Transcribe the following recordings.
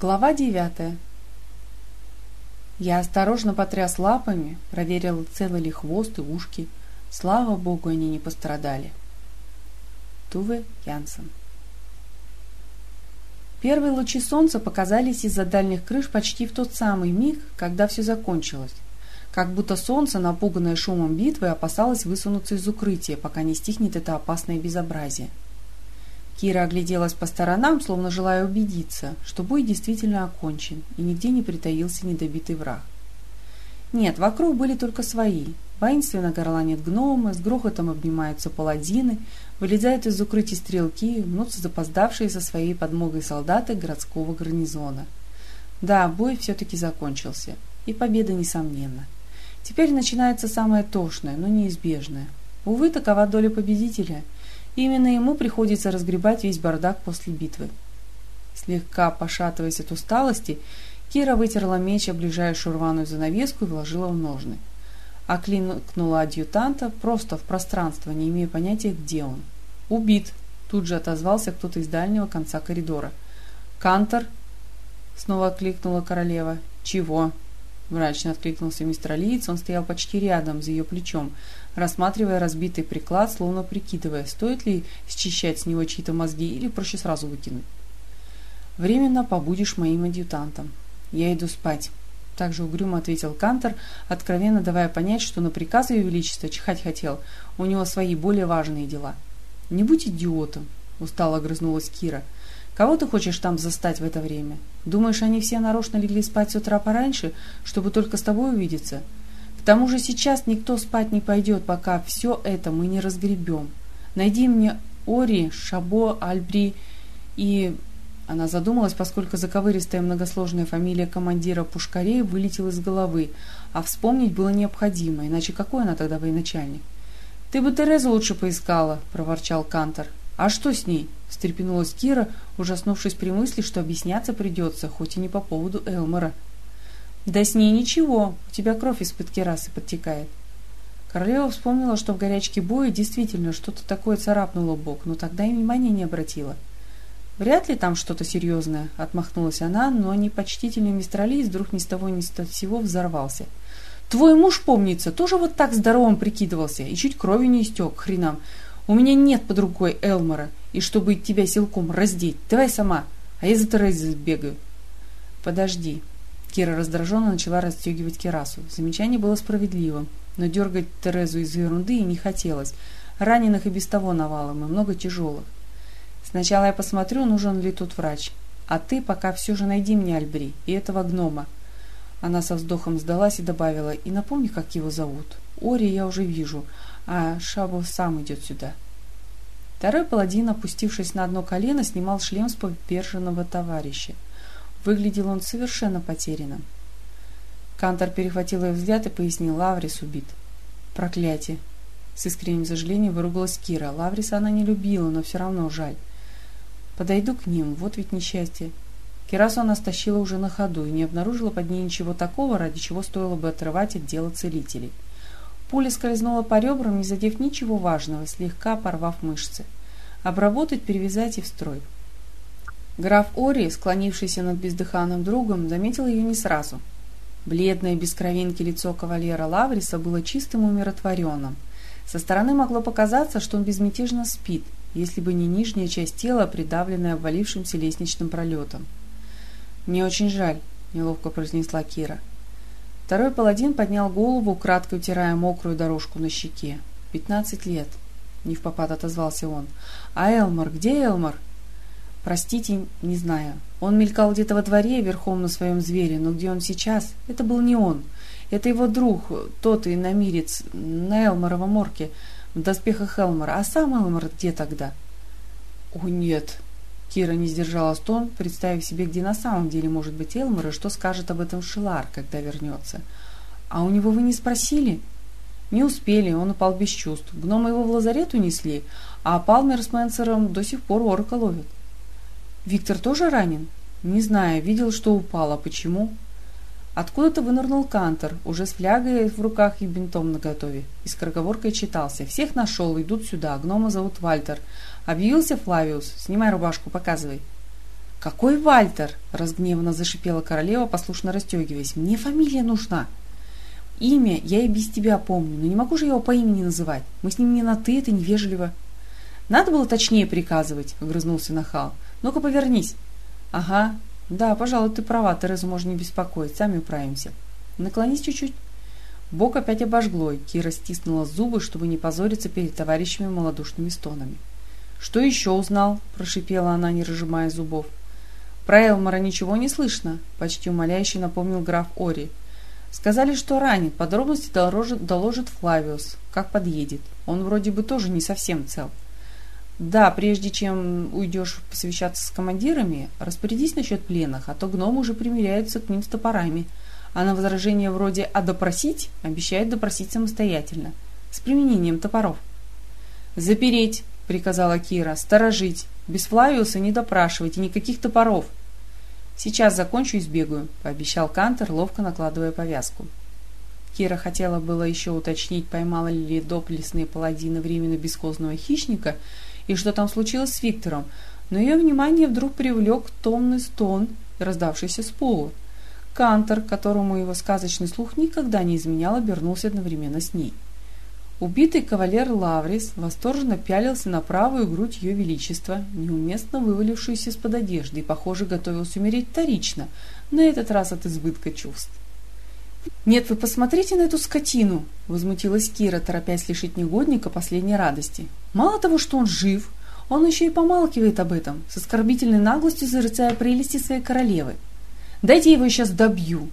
Глава девятая. Я осторожно потряс лапами, проверил, целы ли хвост и ушки. Слава богу, они не пострадали. Туве Янсен. Первые лучи солнца показались из-за дальних крыш почти в тот самый миг, когда все закончилось. Как будто солнце, напуганное шумом битвы, опасалось высунуться из укрытия, пока не стихнет это опасное безобразие. Кира огляделась по сторонам, словно желая убедиться, что бой действительно окончен, и нигде не притаился недобитый враг. Нет, вокруг были только свои. Воинственно горланят гномы, с грохотом обнимаются паладины, вылезают из укрытий стрелки, мнутся запоздавшие со своей подмогой солдаты городского гарнизона. Да, бой все-таки закончился, и победа несомненна. Теперь начинается самое тошное, но неизбежное. Увы, такова доля победителя – Именно ему приходится разгребать весь бардак после битвы. Слегка пошатываясь от усталости, Кира вытерла меч о ближайшую рваную занавеску и вложила в ножны. Окликнула адъютанта просто в пространство, не имея понятия, где он. «Убит!» – тут же отозвался кто-то из дальнего конца коридора. «Кантор!» – снова окликнула королева. «Чего?» – мрачно откликнулся мистер Алиец, он стоял почти рядом, за ее плечом, рассматривая разбитый приклад, словно прикидывая, стоит ли счищать с него чьи-то мозги или проще сразу выкинуть. «Временно побудешь моим адъютантом. Я иду спать», — также угрюмо ответил Кантор, откровенно давая понять, что на приказ Ее Величества чихать хотел, у него свои более важные дела. «Не будь идиотом», — устало огрызнулась Кира. «Кого ты хочешь там застать в это время? Думаешь, они все нарочно легли спать с утра пораньше, чтобы только с тобой увидеться?» Тому же сейчас никто спать не пойдет, пока все это мы не разгребем. Найди мне Ори, Шабо, Альбри и... Она задумалась, поскольку заковыристая многосложная фамилия командира пушкарей вылетела из головы, а вспомнить было необходимо, иначе какой она тогда военачальник? «Ты бы Терезу лучше поискала», — проворчал Кантор. «А что с ней?» — встрепенулась Кира, ужаснувшись при мысли, что объясняться придется, хоть и не по поводу Элмора. «Да с ней ничего, у тебя кровь из-под керасы подтекает». Королева вспомнила, что в горячке боя действительно что-то такое царапнуло бок, но тогда и внимания не обратила. «Вряд ли там что-то серьезное», — отмахнулась она, но непочтительный мистер Алис вдруг ни с того ни с сего взорвался. «Твой муж, помнится, тоже вот так здоровым прикидывался и чуть крови не истек, хренам. У меня нет под рукой Элмора, и чтобы тебя силком раздеть, давай сама, а я за Терезой бегаю». «Подожди», Кира раздраженно начала расстегивать керасу. Замечание было справедливым, но дергать Терезу из ерунды и не хотелось. Раненых и без того навалом, и много тяжелых. Сначала я посмотрю, нужен ли тут врач. А ты пока все же найди мне Альбри и этого гнома. Она со вздохом сдалась и добавила, и напомни, как его зовут. Ори я уже вижу, а Шабу сам идет сюда. Второй паладин, опустившись на одно колено, снимал шлем с поверженного товарища. Выглядел он совершенно потерянным. Кантор перехватил ее взгляд и пояснил, Лаврис убит. Проклятие! С искренним сожалением выругалась Кира. Лавриса она не любила, но все равно жаль. Подойду к ним, вот ведь несчастье. Кирасу она стащила уже на ходу и не обнаружила под ней ничего такого, ради чего стоило бы отрывать от дела целителей. Пуля скользнула по ребрам, не задев ничего важного, слегка порвав мышцы. Обработать, перевязать и в строй. Граф Ори, склонившийся над бездыханным другом, заметил ее не сразу. Бледное без кровинки лицо кавалера Лавриса было чистым и умиротворенным. Со стороны могло показаться, что он безмятежно спит, если бы не нижняя часть тела, придавленная обвалившимся лестничным пролетом. «Мне очень жаль», — неловко произнесла Кира. Второй паладин поднял голову, кратко утирая мокрую дорожку на щеке. «Пятнадцать лет», — не в попад отозвался он. «А Элмар? Где Элмар?» Простите, не знаю. Он мелькал где-то во дворе верхом на своем звере, но где он сейчас? Это был не он. Это его друг, тот и намирец, на Элморовом морке, в доспехах Элмора. А сам Элмор где тогда? О, нет. Кира не сдержала стон, представив себе, где на самом деле может быть Элмор и что скажет об этом Шилар, когда вернется. А у него вы не спросили? Не успели, он упал без чувств. Гномы его в лазарет унесли, а Палмер с Мэнсером до сих пор орока ловят. Виктор тоже ранен? Не знаю, видел, что упал, а почему? Откуда-то вынырнул Кантор, уже с флягой в руках и бинтом наготове. И с скороговоркой читался. «Всех нашел, идут сюда. Гнома зовут Вальтер. Объявился Флавиус. Снимай рубашку, показывай». «Какой Вальтер?» – разгневанно зашипела королева, послушно расстегиваясь. «Мне фамилия нужна!» «Имя я и без тебя помню, но не могу же его по имени называть. Мы с ним не на «ты», это невежливо». «Надо было точнее приказывать», – огрызнулся нахал. «Ну-ка, повернись». «Ага. Да, пожалуй, ты права, Терезу можно не беспокоить, сами управимся. Наклонись чуть-чуть». Бок опять обожгло, Кира стиснула зубы, чтобы не позориться перед товарищами малодушными стонами. «Что еще узнал?» – прошипела она, не разжимая зубов. «Про Элмора ничего не слышно», – почти умоляюще напомнил граф Ори. «Сказали, что ранит. Подробности доложит, доложит Флавиус, как подъедет. Он вроде бы тоже не совсем цел». «Да, прежде чем уйдешь посвящаться с командирами, распорядись насчет пленных, а то гномы уже примиряются к ним с топорами. А на возражение вроде «а допросить» обещают допросить самостоятельно, с применением топоров». «Запереть!» — приказала Кира. «Сторожить! Без Флавиуса не допрашивать и никаких топоров!» «Сейчас закончу и сбегаю», — пообещал Кантер, ловко накладывая повязку. Кира хотела было еще уточнить, поймала ли доблестные паладины временно бесхозного хищника и что там случилось с Виктором, но ее внимание вдруг привлек томный стон, раздавшийся с полу. Кантор, которому его сказочный слух никогда не изменял, обернулся одновременно с ней. Убитый кавалер Лаврис восторженно пялился на правую грудь ее величества, неуместно вывалившуюся из-под одежды, и, похоже, готовился умереть вторично, на этот раз от избытка чувств. «Нет, вы посмотрите на эту скотину!» — возмутилась Кира, торопясь лишить негодника последней радости. «Мало того, что он жив, он еще и помалкивает об этом, с оскорбительной наглостью зарыцая прелести своей королевы. Дайте я его сейчас добью!»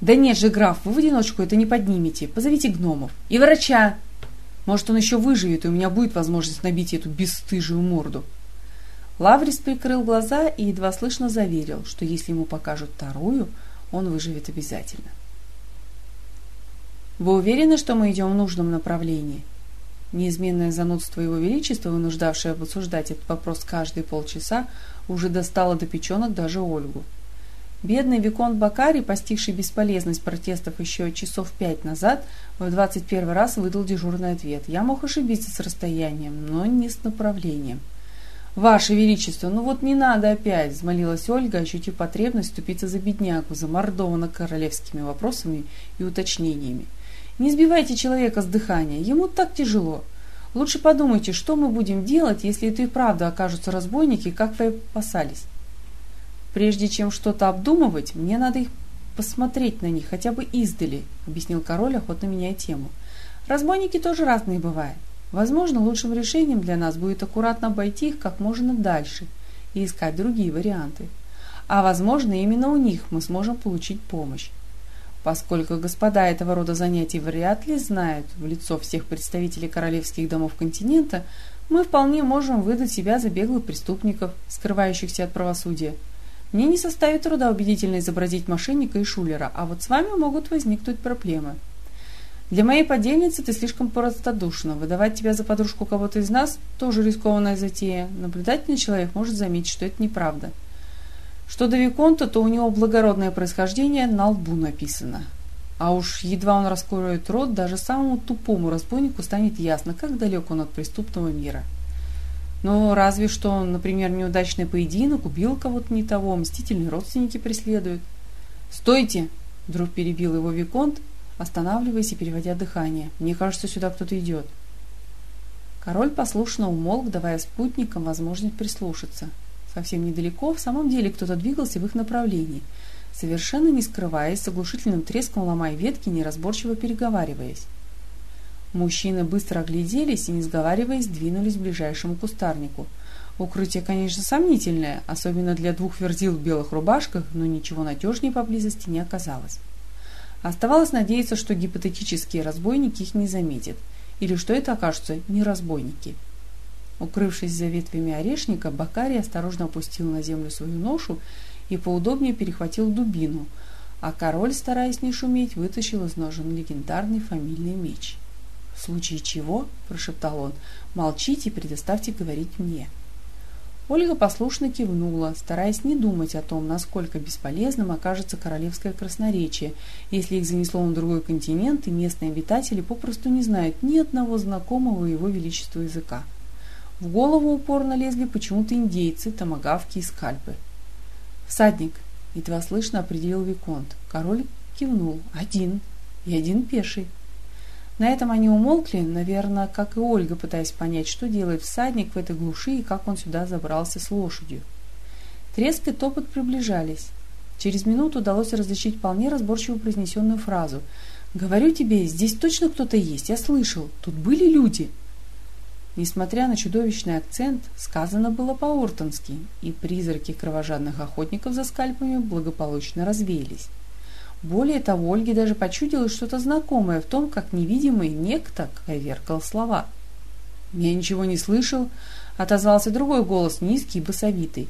«Да нет же, граф, вы в одиночку это не поднимете. Позовите гномов. И врача!» Может, он еще выживет, и у меня будет возможность набить эту бесстыжую морду. Лаврис прикрыл глаза и едва слышно заверил, что если ему покажут вторую, он выживет обязательно. «Вы уверены, что мы идем в нужном направлении?» Неизменное занудство Его Величества, вынуждавшее обсуждать этот вопрос каждые полчаса, уже достало до печенок даже Ольгу. Бедный Виконт Бакари, постигший бесполезность протестов еще часов пять назад, в двадцать первый раз выдал дежурный ответ. Я мог ошибиться с расстоянием, но не с направлением. «Ваше Величество, ну вот не надо опять!» – взмолилась Ольга, ощутив потребность вступиться за беднягу, замордована королевскими вопросами и уточнениями. «Не сбивайте человека с дыхания, ему так тяжело. Лучше подумайте, что мы будем делать, если это и правда окажутся разбойники, как вы опасались. Прежде чем что-то обдумывать, мне надо их посмотреть на них, хотя бы издали, объяснил король, охотно меняя тему. Разбойники тоже разные бывают. Возможно, лучшим решением для нас будет аккуратно обойти их как можно дальше и искать другие варианты. А возможно, именно у них мы сможем получить помощь. Поскольку господа этого рода занятий вряд ли знают в лицо всех представителей королевских домов континента, мы вполне можем выдать себя за беглых преступников, скрывающихся от правосудия, мне не составит труда убедительно изобразить мошенника и шулера, а вот с вами могут возникнуть проблемы. Для моей подельницы ты слишком простодушна. Выдавать тебя за подружку кого-то из нас – тоже рискованная затея. Наблюдательный человек может заметить, что это неправда. Что до Виконта, то у него благородное происхождение на лбу написано. А уж едва он раскроет рот, даже самому тупому разбойнику станет ясно, как далек он от преступного мира. Но разве что, например, неудачный поединок, убил кого-то не того, мстительные родственники преследуют. «Стойте!» — вдруг перебил его Виконт, останавливаясь и переводя дыхание. «Мне кажется, сюда кто-то идет». Король послушно умолк, давая спутникам возможность прислушаться. Совсем недалеко, в самом деле, кто-то двигался в их направлении, совершенно не скрываясь, с оглушительным треском ломая ветки, неразборчиво переговариваясь. Мужчины быстро огляделись и, не сговариваясь, двинулись к ближайшему кустарнику. Укрытие, конечно, сомнительное, особенно для двух верзил в белых рубашках, но ничего надежнее поблизости не оказалось. Оставалось надеяться, что гипотетические разбойники их не заметят, или что это окажутся не разбойники. Укрывшись за ветвями орешника, Бакари осторожно опустил на землю свою ношу и поудобнее перехватил дубину, а король, стараясь не шуметь, вытащил из ножен легендарный фамильный меч. «В случае чего?» – прошептал он. «Молчите и предоставьте говорить мне». Ольга послушно кивнула, стараясь не думать о том, насколько бесполезным окажется королевское красноречие, если их занесло на другой континент, и местные обитатели попросту не знают ни одного знакомого его величества языка. В голову упорно лезли почему-то индейцы, томагавки и скальпы. «Всадник», — едва слышно определил Виконт. Король кивнул. «Один. И один пеший». На этом они умолкли, наверное, как и Ольга, пытаясь понять, что делает всадник в этой глуши и как он сюда забрался с лошадью. Треск и топот приближались. Через минуту удалось различить вполне разборчиво произнесенную фразу. «Говорю тебе, здесь точно кто-то есть, я слышал. Тут были люди». Несмотря на чудовищный акцент, сказано было по-ортонски, и призраки кровожадных охотников за скальпами благополучно развеялись. Более того, Ольге даже почудилось что-то знакомое в том, как невидимый некто коверкал слова. «Я ничего не слышал», — отозвался другой голос, низкий и басовитый.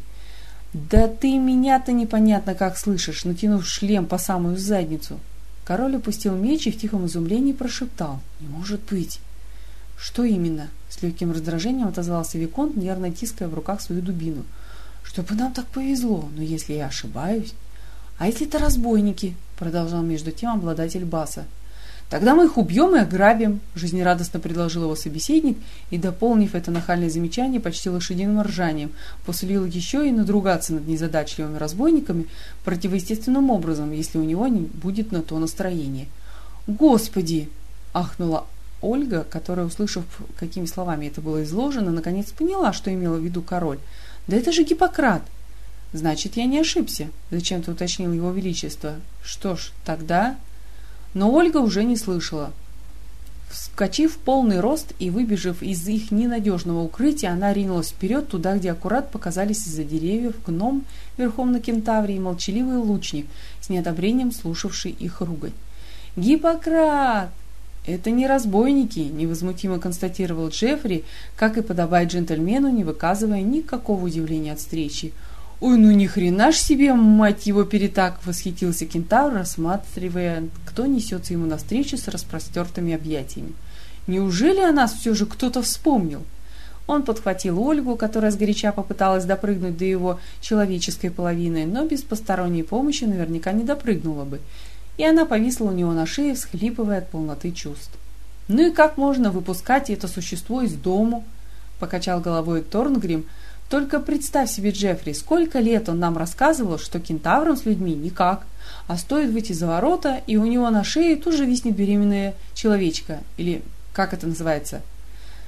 «Да ты меня-то непонятно как слышишь», натянув шлем по самую задницу. Король опустил меч и в тихом изумлении прошептал. «Не может быть!» «Что именно?» С легким раздражением отозвался Виконт, нервно тиская в руках свою дубину. «Чтобы нам так повезло, но если я ошибаюсь...» «А если это разбойники?» продолжал между тем обладатель баса. «Тогда мы их убьем и ограбим», – жизнерадостно предложил его собеседник и, дополнив это нахальное замечание почти лошадиным ржанием, посулил еще и надругаться над незадачливыми разбойниками противоестественным образом, если у него не будет на то настроение. «Господи!» – ахнула Ольга, которая, услышав, какими словами это было изложено, наконец поняла, что имела в виду король. «Да это же Гиппократ!» «Значит, я не ошибся», — зачем-то уточнил его величество. «Что ж, тогда...» Но Ольга уже не слышала. Вскочив в полный рост и выбежав из их ненадежного укрытия, она ринулась вперед туда, где аккурат показались из-за деревьев гном верхом на кентавре и молчаливый лучник, с неодобрением слушавший их ругань. «Гиппократ!» «Это не разбойники», — невозмутимо констатировал Джеффри, как и подобает джентльмену, не выказывая никакого удивления от встречи. «Ой, ну ни хрена ж себе, мать его, перетак!» — восхитился кентавр, рассматривая, кто несется ему навстречу с распростертыми объятиями. «Неужели о нас все же кто-то вспомнил?» Он подхватил Ольгу, которая сгоряча попыталась допрыгнуть до его человеческой половины, но без посторонней помощи наверняка не допрыгнула бы, и она повисла у него на шее, всхлипывая от полноты чувств. «Ну и как можно выпускать это существо из дому?» — покачал головой Торнгрим — только представь себе, Джеффри, сколько лет он нам рассказывал, что кентаврам с людьми никак, а стоит выйти за ворота, и у него на шее тут же виснет беременная человечка, или как это называется?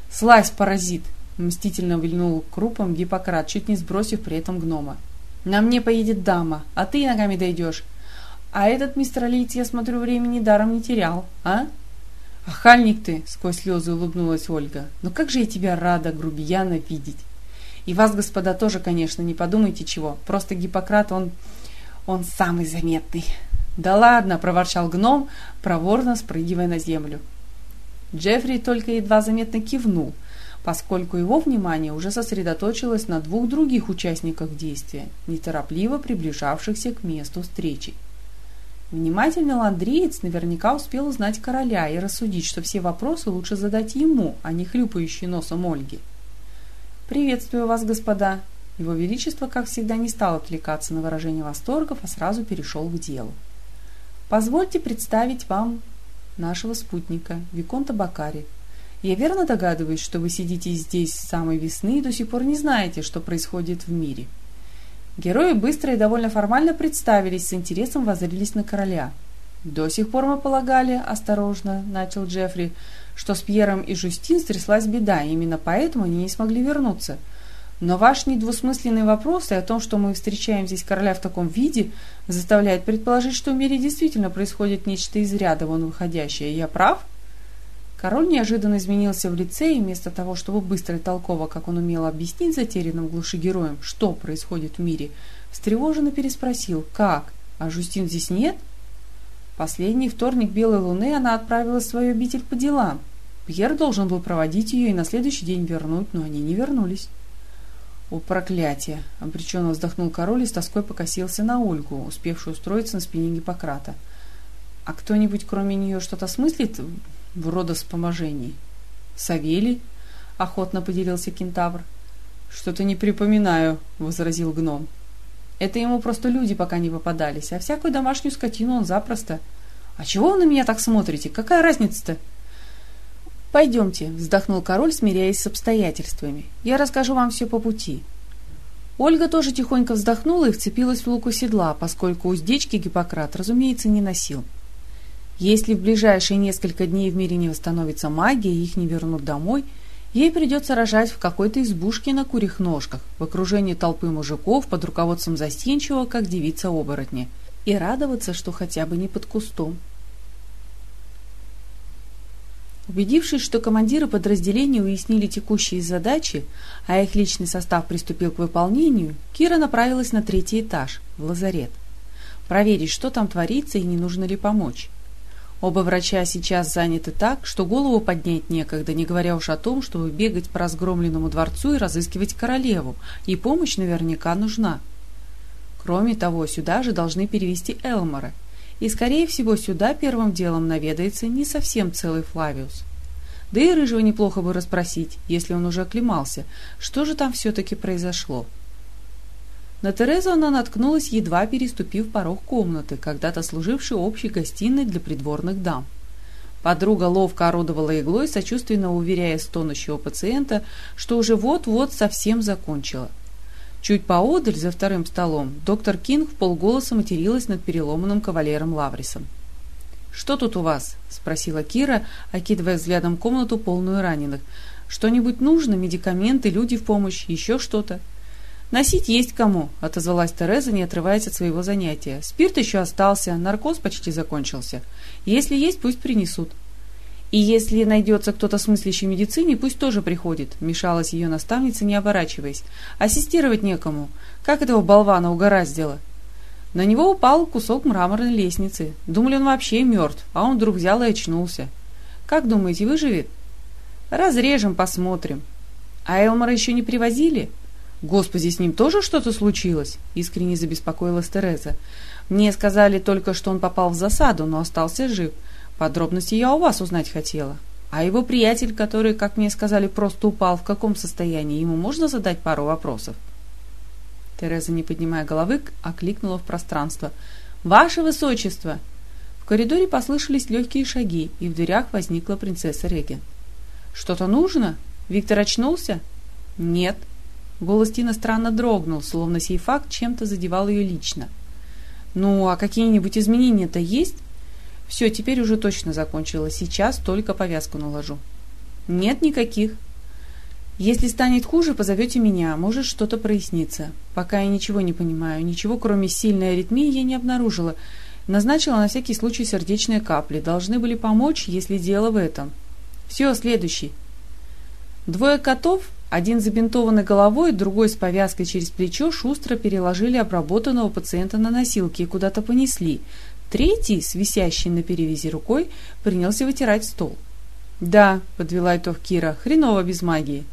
Слазь, паразит! Мстительно вильнул крупом Гиппократ, чуть не сбросив при этом гнома. На мне поедет дама, а ты ногами дойдешь. А этот мистер Алиц, я смотрю, времени даром не терял, а? Охальник ты, сквозь слезы улыбнулась Ольга. Ну как же я тебя рада, грубияна, видеть. И вас, господа, тоже, конечно, не подумайте чего. Просто Гиппократ, он... он самый заметный. «Да ладно!» – проворчал гном, проворно спрыгивая на землю. Джеффри только едва заметно кивнул, поскольку его внимание уже сосредоточилось на двух других участниках действия, неторопливо приближавшихся к месту встречи. Внимательный ландриец наверняка успел узнать короля и рассудить, что все вопросы лучше задать ему, а не хлюпающей носом Ольги. «Приветствую вас, господа!» Его Величество, как всегда, не стал отвлекаться на выражение восторгов, а сразу перешел к делу. «Позвольте представить вам нашего спутника, Виконта Бакари. Я верно догадываюсь, что вы сидите здесь с самой весны и до сих пор не знаете, что происходит в мире». Герои быстро и довольно формально представились, с интересом воззрелись на короля. «До сих пор мы полагали, — осторожно начал Джеффри, — что с Пьером и Жустин стряслась беда, и именно поэтому они не смогли вернуться. Но ваш недвусмысленный вопрос и о том, что мы встречаем здесь короля в таком виде, заставляет предположить, что в мире действительно происходит нечто из ряда вон выходящее. Я прав? Король неожиданно изменился в лице, и вместо того, чтобы быстро и толково, как он умел объяснить затерянным глуши героям, что происходит в мире, встревоженно переспросил «Как? А Жустин здесь нет?» Последний вторник Белой Луны она отправилась в свою обитель по делам. Пьер должен был проводить ее и на следующий день вернуть, но они не вернулись. «О, проклятие!» — обреченно вздохнул король и с тоской покосился на Ольгу, успевшую устроиться на спине Гиппократа. «А кто-нибудь кроме нее что-то смыслит в родоспоможении?» «Савелий?» — охотно поделился кентавр. «Что-то не припоминаю», — возразил гном. Это ему просто люди пока не попадались, а всякую домашнюю скотину он запросто. А чего вы на меня так смотрите? Какая разница-то? Пойдемте, вздохнул король, смиряясь с обстоятельствами. Я расскажу вам все по пути. Ольга тоже тихонько вздохнула и вцепилась в луку седла, поскольку уздечки Гиппократ, разумеется, не носил. Если в ближайшие несколько дней в мире не восстановится магия и их не вернут домой, ей придется рожать в какой-то избушке на курьих ножках, в окружении толпы мужиков под руководством застенчивого, как девица-оборотня, и радоваться, что хотя бы не под кустом. Убедившись, что командиры подразделения уяснили текущие задачи, а их личный состав приступил к выполнению, Кира направилась на третий этаж, в лазарет. Проверить, что там творится и не нужно ли помочь. Оба врача сейчас заняты так, что голову поднять некогда, не говоря уж о том, чтобы бегать по разгромленному дворцу и разыскивать королеву, и помощь наверняка нужна. Кроме того, сюда же должны перевести Элмора, и, скорее всего, сюда первым делом наведается не совсем целый Флавиус. Да и Рыжего неплохо бы расспросить, если он уже оклемался, что же там все-таки произошло. На Терезу она наткнулась, едва переступив порог комнаты, когда-то служившей общей гостиной для придворных дам. Подруга ловко орудовала иглой, сочувственно уверяя стонущего пациента, что уже вот-вот совсем закончила – Чуть поодаль, за вторым столом, доктор Кинг в полголоса материлась над переломанным кавалером Лаврисом. «Что тут у вас?» — спросила Кира, окидывая взглядом комнату, полную раненых. «Что-нибудь нужно? Медикаменты, люди в помощь, еще что-то?» «Носить есть кому», — отозвалась Тереза, не отрываясь от своего занятия. «Спирт еще остался, наркоз почти закончился. Если есть, пусть принесут». И если найдется кто-то смыслящий в медицине, пусть тоже приходит, мешалась ее наставница, не оборачиваясь. Ассистировать некому. Как этого болвана угораздило? На него упал кусок мраморной лестницы. Думали, он вообще мертв, а он вдруг взял и очнулся. Как думаете, выживет? Разрежем, посмотрим. А Элмара еще не привозили? Господи, с ним тоже что-то случилось? Искренне забеспокоилась Тереза. Мне сказали только, что он попал в засаду, но остался жив. Подробности я у вас узнать хотела. А его приятель, который, как мне сказали, просто упал, в каком состоянии, ему можно задать пару вопросов?» Тереза, не поднимая головы, окликнула в пространство. «Ваше Высочество!» В коридоре послышались легкие шаги, и в дверях возникла принцесса Реген. «Что-то нужно? Виктор очнулся?» «Нет». Голос Тина странно дрогнул, словно сей факт чем-то задевал ее лично. «Ну, а какие-нибудь изменения-то есть?» Все, теперь уже точно закончила. Сейчас только повязку наложу. Нет никаких. Если станет хуже, позовете меня. Может, что-то прояснится. Пока я ничего не понимаю. Ничего, кроме сильной аритмии, я не обнаружила. Назначила на всякий случай сердечные капли. Должны были помочь, если дело в этом. Все, следующий. Двое котов, один забинтованный головой, другой с повязкой через плечо, шустро переложили обработанного пациента на носилки и куда-то понесли, Третий, с висящей на перевязи рукой, принялся вытирать стол. «Да», — подвела итог Кира, — «хреново без магии».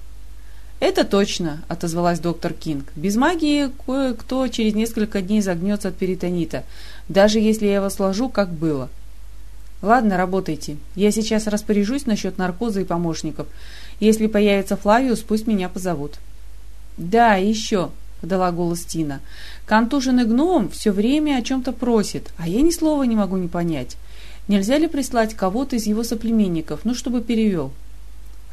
«Это точно», — отозвалась доктор Кинг. «Без магии кое-кто через несколько дней загнется от перитонита, даже если я его сложу, как было». «Ладно, работайте. Я сейчас распоряжусь насчет наркоза и помощников. Если появится Флавиус, пусть меня позовут». «Да, еще», — подала голос Тина. «Контуженный гном все время о чем-то просит, а я ни слова не могу не понять. Нельзя ли прислать кого-то из его соплеменников, ну, чтобы перевел?»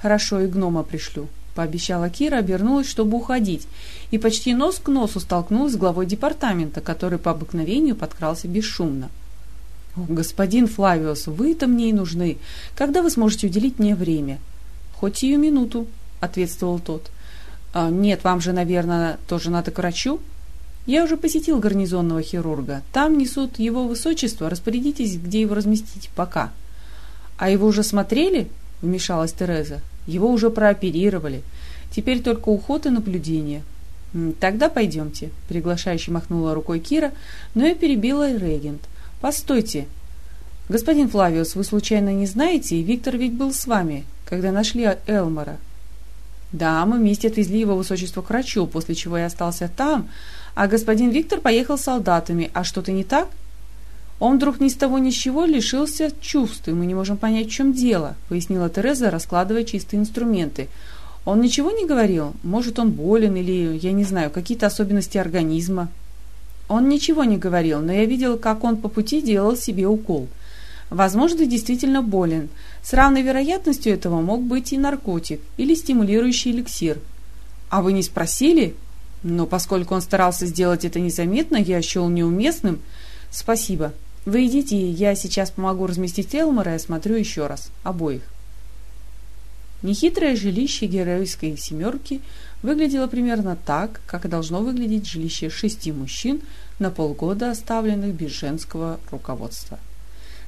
«Хорошо, и гнома пришлю», — пообещала Кира, обернулась, чтобы уходить, и почти нос к носу столкнулась с главой департамента, который по обыкновению подкрался бесшумно. «Господин Флавиус, вы-то мне и нужны. Когда вы сможете уделить мне время?» «Хоть сию минуту», — ответствовал тот. А, «Нет, вам же, наверное, тоже надо к врачу?» «Я уже посетил гарнизонного хирурга. Там несут его высочество. Распорядитесь, где его разместить. Пока». «А его уже смотрели?» — вмешалась Тереза. «Его уже прооперировали. Теперь только уход и наблюдение». «Тогда пойдемте», — приглашающе махнула рукой Кира, но я перебила регент. «Постойте. Господин Флавиус, вы случайно не знаете, Виктор ведь был с вами, когда нашли Элмора. Да, мы вместе отвезли его высочество к врачу, после чего я остался там, а господин Виктор поехал с солдатами. А что-то не так? Он вдруг ни с того ни с чего лишился чувств, и мы не можем понять, в чем дело, пояснила Тереза, раскладывая чистые инструменты. Он ничего не говорил? Может, он болен или, я не знаю, какие-то особенности организма? Он ничего не говорил, но я видел, как он по пути делал себе укол. Возможно, действительно болен. С равной вероятностью этого мог быть и наркотик или стимулирующий эликсир. А вы не спросили? Но поскольку он старался сделать это незаметно, я счел неуместным. Спасибо. Вы идите, я сейчас помогу разместить Элмора и осмотрю еще раз. Обоих. Нехитрое жилище героической семерки выглядело примерно так, как должно выглядеть жилище шести мужчин, на полгода оставленных без женского руководства.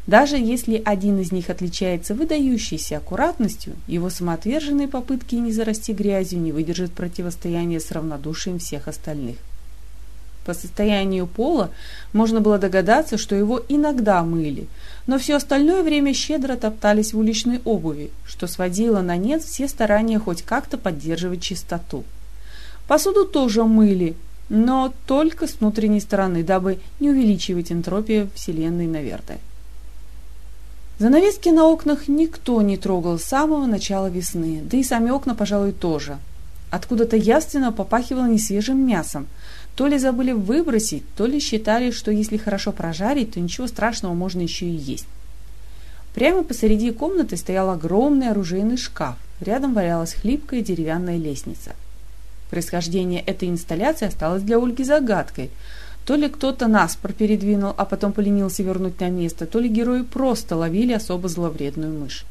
Даже если один из них отличается выдающейся аккуратностью, его самоотверженные попытки не зарасти грязью не выдержат противостояния с равнодушием всех остальных. По состоянию пола можно было догадаться, что его иногда мыли, но все остальное время щедро топтались в уличной обуви, что сводило на нет все старания хоть как-то поддерживать чистоту. Посуду тоже мыли, но только с внутренней стороны, дабы не увеличивать энтропию Вселенной, наверное. Занавески на окнах никто не трогал с самого начала весны, да и сами окна, пожалуй, тоже. Откуда-то явственно попахивало несвежим мясом. То ли забыли выбросить, то ли считали, что если хорошо прожарить, то ничего страшного можно еще и есть. Прямо посреди комнаты стоял огромный оружейный шкаф. Рядом валялась хлипкая деревянная лестница. Происхождение этой инсталляции осталось для Ольги загадкой – то ли кто-то наспор передвинул, а потом поленился вернуть на место, то ли герои просто ловили особо зловредную мышь.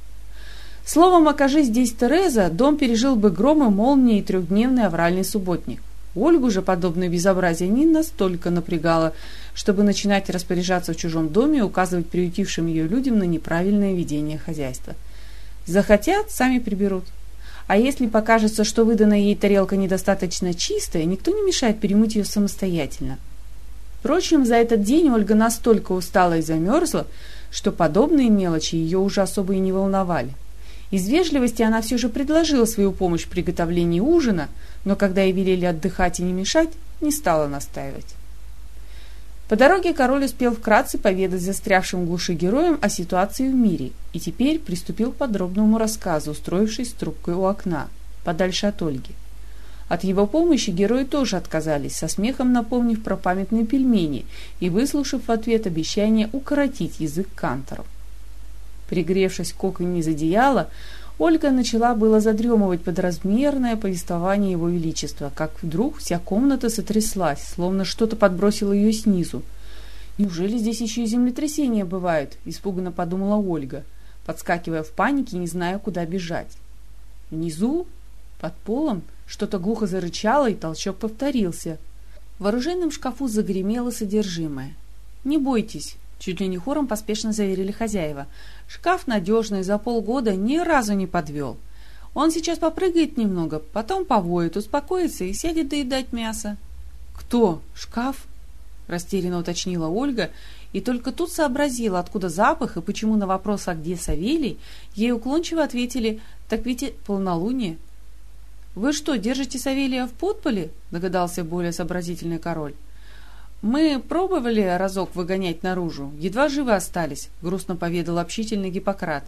Словом, окажись здесь Тереза, дом пережил бы громы, молнии и трехдневный авральный субботник. Ольгу же подобное безобразие не настолько напрягало, чтобы начинать распоряжаться в чужом доме и указывать приютившим ее людям на неправильное ведение хозяйства. Захотят, сами приберут. А если покажется, что выданная ей тарелка недостаточно чистая, никто не мешает перемыть ее самостоятельно. Впрочем, за этот день Ольга настолько устала и замерзла, что подобные мелочи ее уже особо и не волновали. Из вежливости она все же предложила свою помощь в приготовлении ужина, но когда ей велели отдыхать и не мешать, не стала настаивать. По дороге король успел вкратце поведать застрявшим в глуши героям о ситуации в мире и теперь приступил к подробному рассказу, устроившись трубкой у окна, подальше от Ольги. От его помощи герои тоже отказались, со смехом напомнив про памятные пельмени и выслушав в ответ обещание укоротить язык канторов. Пригревшись коконь из одеяла, Ольга начала было задремывать под размерное повествование его величества, как вдруг вся комната сотряслась, словно что-то подбросило ее снизу. «Неужели здесь еще и землетрясения бывают?» – испуганно подумала Ольга, подскакивая в панике, не зная, куда бежать. Внизу, под полом, что-то глухо зарычало, и толчок повторился. В оружейном шкафу загремело содержимое. «Не бойтесь», — чуть ли не хором поспешно заверили хозяева. «Шкаф надежный, за полгода ни разу не подвел. Он сейчас попрыгает немного, потом повоет, успокоится и сядет доедать мясо». «Кто? Шкаф?» — растерянно уточнила Ольга, и только тут сообразила, откуда запах и почему на вопрос «А где Савелий?» ей уклончиво ответили «Так ведь полнолуние». «Вы что, держите Савелия в подполе?» – догадался более сообразительный король. «Мы пробовали разок выгонять наружу, едва живы остались», – грустно поведал общительный Гиппократ.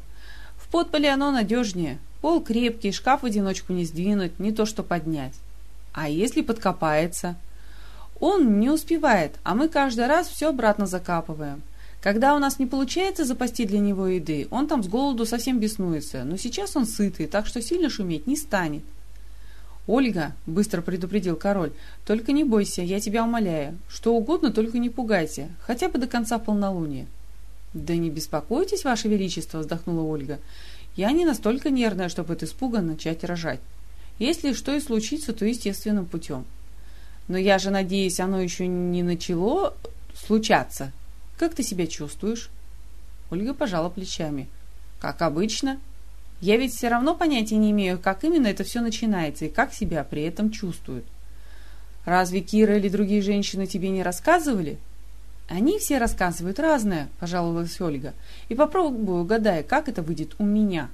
«В подполе оно надежнее. Пол крепкий, шкаф в одиночку не сдвинуть, не то что поднять. А если подкопается?» «Он не успевает, а мы каждый раз все обратно закапываем. Когда у нас не получается запасти для него еды, он там с голоду совсем беснуется, но сейчас он сытый, так что сильно шуметь не станет». «Ольга», — быстро предупредил король, — «только не бойся, я тебя умоляю. Что угодно, только не пугайся, хотя бы до конца полнолуния». «Да не беспокойтесь, Ваше Величество», — вздохнула Ольга. «Я не настолько нервная, чтобы от испуга начать рожать. Если что и случится, то естественным путем. Но я же надеюсь, оно еще не начало случаться. Как ты себя чувствуешь?» Ольга пожала плечами. «Как обычно», я ведь все равно понятия не имею, как именно это все начинается и как себя при этом чувствуют. Разве Кира или другие женщины тебе не рассказывали? Они все рассказывают разное, пожаловалась Ольга. И попробую угадай, как это выйдет у меня.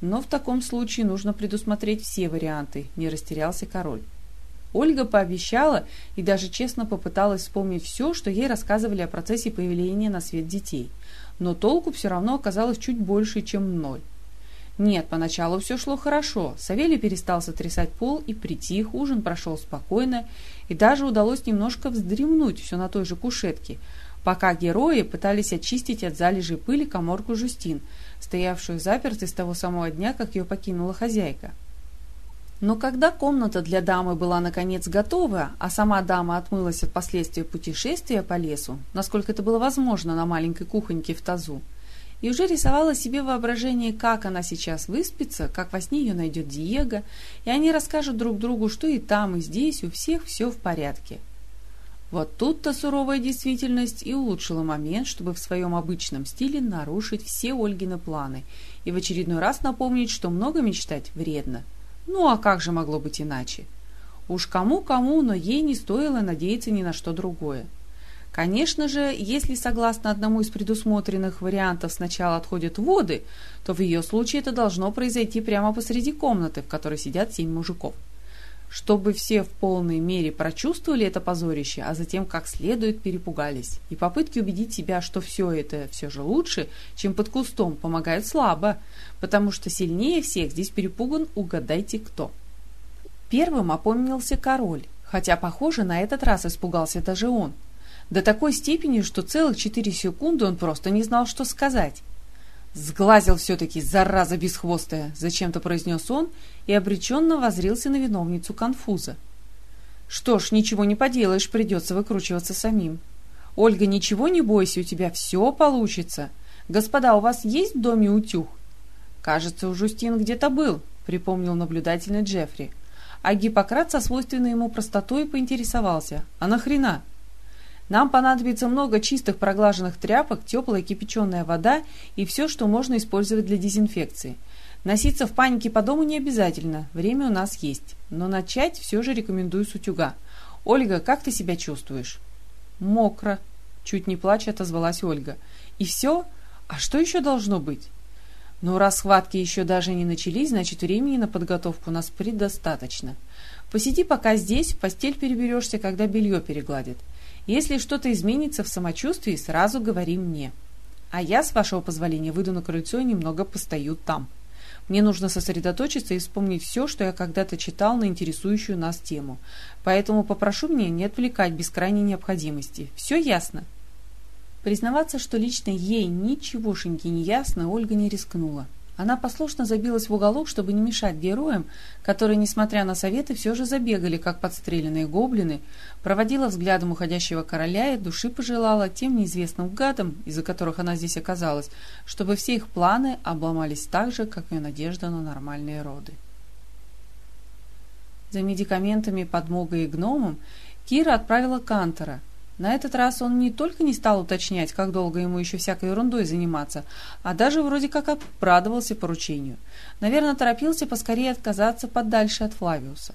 Но в таком случае нужно предусмотреть все варианты, не растерялся король. Ольга пообещала и даже честно попыталась вспомнить все, что ей рассказывали о процессе появления на свет детей. Но толку все равно оказалось чуть больше, чем ноль. Нет, поначалу все шло хорошо. Савелий перестал сотрясать пол и притих, ужин прошел спокойно, и даже удалось немножко вздремнуть все на той же кушетке, пока герои пытались очистить от залежей пыли коморку Жустин, стоявшую запертой с того самого дня, как ее покинула хозяйка. Но когда комната для дамы была наконец готова, а сама дама отмылась от последствий путешествия по лесу, насколько это было возможно на маленькой кухоньке в тазу, и уже рисовала себе воображение, как она сейчас выспится, как во сне ее найдет Диего, и они расскажут друг другу, что и там, и здесь у всех все в порядке. Вот тут-то суровая действительность и улучшила момент, чтобы в своем обычном стиле нарушить все Ольгины планы и в очередной раз напомнить, что много мечтать вредно – ну а как же могло быть иначе? Уж кому-кому, но ей не стоило надеяться ни на что другое. Конечно же, если согласно одному из предусмотренных вариантов сначала отходят воды, то в ее случае это должно произойти прямо посреди комнаты, в которой сидят семь мужиков. Чтобы все в полной мере прочувствовали это позорище, а затем как следует перепугались. И попытки убедить себя, что все это все же лучше, чем под кустом, помогают слабо, потому что сильнее всех здесь перепуган угадайте кто. Первым опомнился король, хотя, похоже, на этот раз испугался даже он. До такой степени, что целых четыре секунды он просто не знал, что сказать. «Сглазил все-таки, зараза бесхвостая!» — зачем-то произнес он и обреченно возрился на виновницу конфуза. «Что ж, ничего не поделаешь, придется выкручиваться самим. Ольга, ничего не бойся, у тебя все получится. Господа, у вас есть в доме утюг?» «Кажется, у Жустин где-то был», — припомнил наблюдательный Джеффри. А Гиппократ со свойственной ему простотой поинтересовался. «А нахрена?» «Нам понадобится много чистых проглаженных тряпок, теплая кипяченая вода и все, что можно использовать для дезинфекции. Носиться в панике по дому не обязательно, время у нас есть. Но начать все же рекомендую с утюга. Ольга, как ты себя чувствуешь?» «Мокро», — чуть не плача отозвалась Ольга. «И все? А что еще должно быть?» Но раз схватки еще даже не начались, значит времени на подготовку у нас предостаточно. Посиди пока здесь, в постель переберешься, когда белье перегладит. Если что-то изменится в самочувствии, сразу говори мне. А я, с вашего позволения, выйду на крыльцо и немного постою там. Мне нужно сосредоточиться и вспомнить все, что я когда-то читал на интересующую нас тему. Поэтому попрошу меня не отвлекать без крайней необходимости. Все ясно?» Признаваться, что лично ей ничегошеньки не ясно, Ольга не рискнула. Она послушно забилась в уголок, чтобы не мешать героям, которые, несмотря на советы, все же забегали, как подстреленные гоблины, проводила взглядом уходящего короля и души пожелала тем неизвестным гадам, из-за которых она здесь оказалась, чтобы все их планы обломались так же, как ее надежда на нормальные роды. За медикаментами, подмогой и гномом Кира отправила Кантора – на этот раз он не только не стал уточнять, как долго ему еще всякой ерундой заниматься, а даже вроде как обрадовался поручению. Наверное, торопился поскорее отказаться подальше от Флавиуса.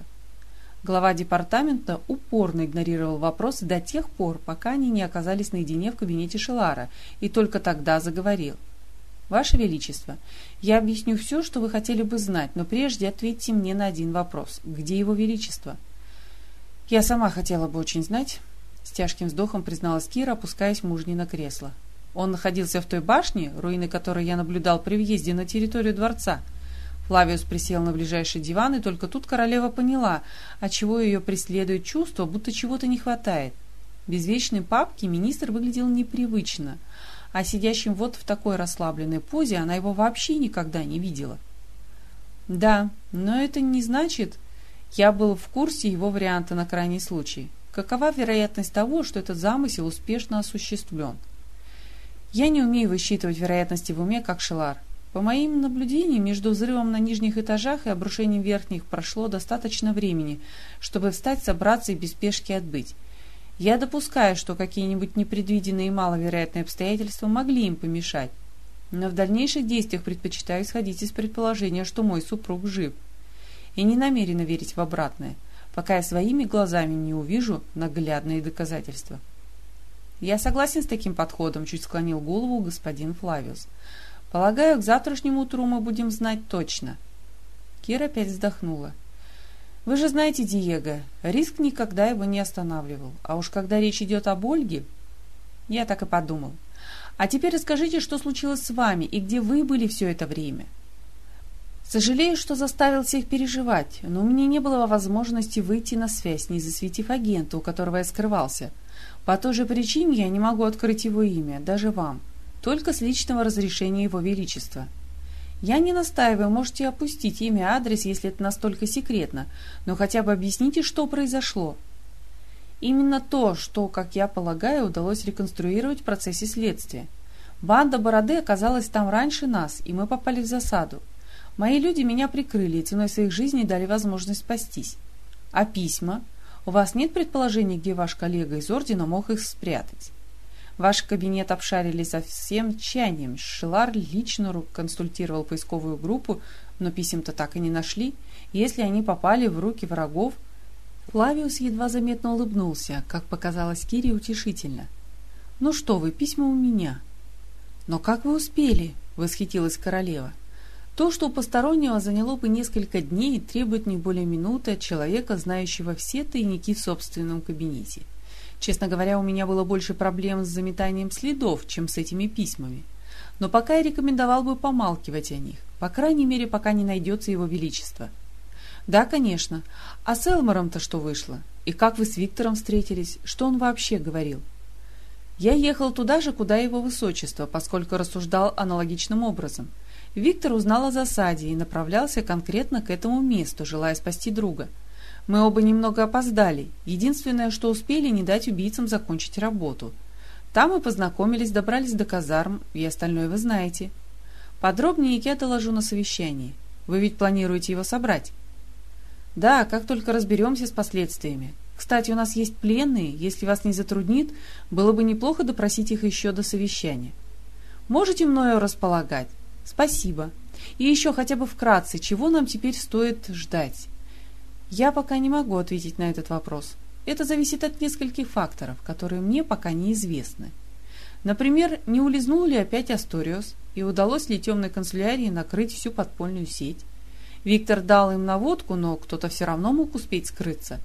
Глава департамента упорно игнорировал вопросы до тех пор, пока они не оказались наедине в кабинете Шелара, и только тогда заговорил. «Ваше Величество, я объясню все, что вы хотели бы знать, но прежде ответьте мне на один вопрос. Где Его Величество?» «Я сама хотела бы очень знать», с тяжким вздохом призналась Кира, опускаясь мужней на кресло. Он находился в той башне, руины которой я наблюдал при въезде на территорию дворца. Флавиус присел на ближайший диван, и только тут королева поняла, отчего ее преследует чувство, будто чего-то не хватает. Без вечной папки министр выглядел непривычно, а сидящим вот в такой расслабленной позе она его вообще никогда не видела. Да, но это не значит... Я был в курсе его варианта на крайний случай. Какова вероятность того, что этот замысел успешно осуществлен? Я не умею высчитывать вероятности в уме, как Шелар. По моим наблюдениям, между взрывом на нижних этажах и обрушением верхних прошло достаточно времени, чтобы встать, собраться и без спешки отбыть. Я допускаю, что какие-нибудь непредвиденные и маловероятные обстоятельства могли им помешать, но в дальнейших действиях предпочитаю исходить из предположения, что мой супруг жив. И не намерена верить в обратное – пока я своими глазами не увижу наглядные доказательства. «Я согласен с таким подходом», — чуть склонил голову господин Флавиус. «Полагаю, к завтрашнему утру мы будем знать точно». Кира опять вздохнула. «Вы же знаете, Диего, риск никогда его не останавливал. А уж когда речь идет об Ольге...» Я так и подумал. «А теперь расскажите, что случилось с вами и где вы были все это время?» Сожалею, что заставил всех переживать, но у меня не было возможности выйти на связь, не засветив агента, у которого я скрывался. По той же причине я не могу открыть его имя, даже вам, только с личного разрешения его величества. Я не настаиваю, можете опустить имя и адрес, если это настолько секретно, но хотя бы объясните, что произошло. Именно то, что, как я полагаю, удалось реконструировать в процессе следствия. Банда Бороды оказалась там раньше нас, и мы попали в засаду. Мои люди меня прикрыли и ценой своих жизней дали возможность спастись. А письма? У вас нет предположений, где ваш коллега из Ордена мог их спрятать? Ваш кабинет обшарили со всем тщанием. Шилар лично консультировал поисковую группу, но писем-то так и не нашли. Если они попали в руки врагов... Флавиус едва заметно улыбнулся, как показалось Кире утешительно. «Ну что вы, письма у меня». «Но как вы успели?» — восхитилась королева. То, что у постороннего заняло бы несколько дней, требует не более минуты от человека, знающего все тайники в собственном кабинете. Честно говоря, у меня было больше проблем с заметанием следов, чем с этими письмами. Но пока я рекомендовал бы помалкивать о них, по крайней мере, пока не найдется его величество. Да, конечно. А с Элмором-то что вышло? И как вы с Виктором встретились? Что он вообще говорил? Я ехал туда же, куда его высочество, поскольку рассуждал аналогичным образом – Виктор узнал о засаде и направлялся конкретно к этому месту, желая спасти друга. Мы оба немного опоздали. Единственное, что успели, не дать убийцам закончить работу. Там мы познакомились, добрались до казарм, и остальное вы знаете. Подробнее я доложу на совещании. Вы ведь планируете его собрать? Да, как только разберемся с последствиями. Кстати, у нас есть пленные. Если вас не затруднит, было бы неплохо допросить их еще до совещания. Можете мною располагать? Спасибо. И еще хотя бы вкратце, чего нам теперь стоит ждать? Я пока не могу ответить на этот вопрос. Это зависит от нескольких факторов, которые мне пока неизвестны. Например, не улизнул ли опять Асториос и удалось ли темной канцелярии накрыть всю подпольную сеть? Виктор дал им наводку, но кто-то все равно мог успеть скрыться.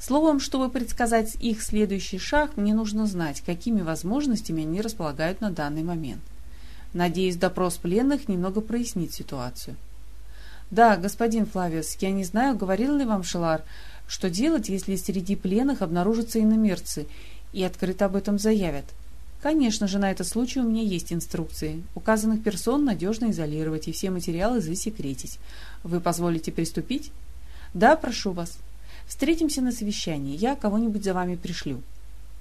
Словом, чтобы предсказать их следующий шаг, мне нужно знать, какими возможностями они располагают на данный момент. Надеюсь, допрос пленных немного прояснит ситуацию. Да, господин Флавиус, я не знаю, говорил ли вам Шелар, что делать, если среди пленных обнаружатся иномерцы и открыто об этом заявят. Конечно же, на этот случай у меня есть инструкции. Указанных персон надежно изолировать и все материалы засекретить. Вы позволите приступить? Да, прошу вас. Встретимся на совещании. Я кого-нибудь за вами пришлю.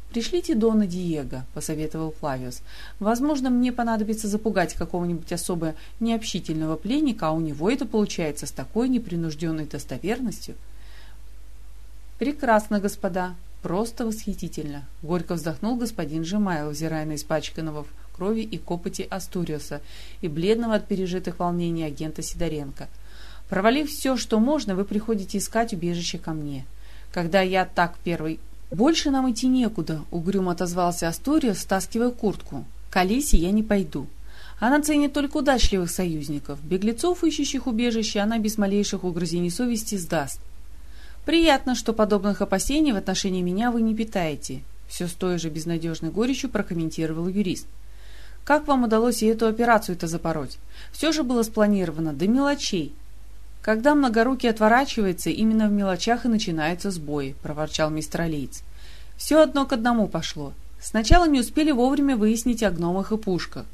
«Пришлите Дона Диего», — посоветовал Флавиус. «Возможно, мне понадобится запугать какого-нибудь особо необщительного пленника, а у него это получается с такой непринужденной достоверностью». «Прекрасно, господа, просто восхитительно», — горько вздохнул господин Жемайл, взирая на испачканного в крови и копоти Астуриуса и бледного от пережитых волнений агента Сидоренко. «Провалив все, что можно, вы приходите искать убежище ко мне. Когда я так первый «Больше нам идти некуда», — угрюмо отозвался Астория, стаскивая куртку. «К Алисе я не пойду. Она ценит только удачливых союзников. Беглецов, ищущих убежище, она без малейших угрызений совести сдаст. Приятно, что подобных опасений в отношении меня вы не питаете», — все с той же безнадежной горечью прокомментировал юрист. «Как вам удалось и эту операцию-то запороть? Все же было спланировано до мелочей. «Когда многорукий отворачивается, именно в мелочах и начинаются сбои», — проворчал мистер Алиец. «Все одно к одному пошло. Сначала не успели вовремя выяснить о гномах и пушках.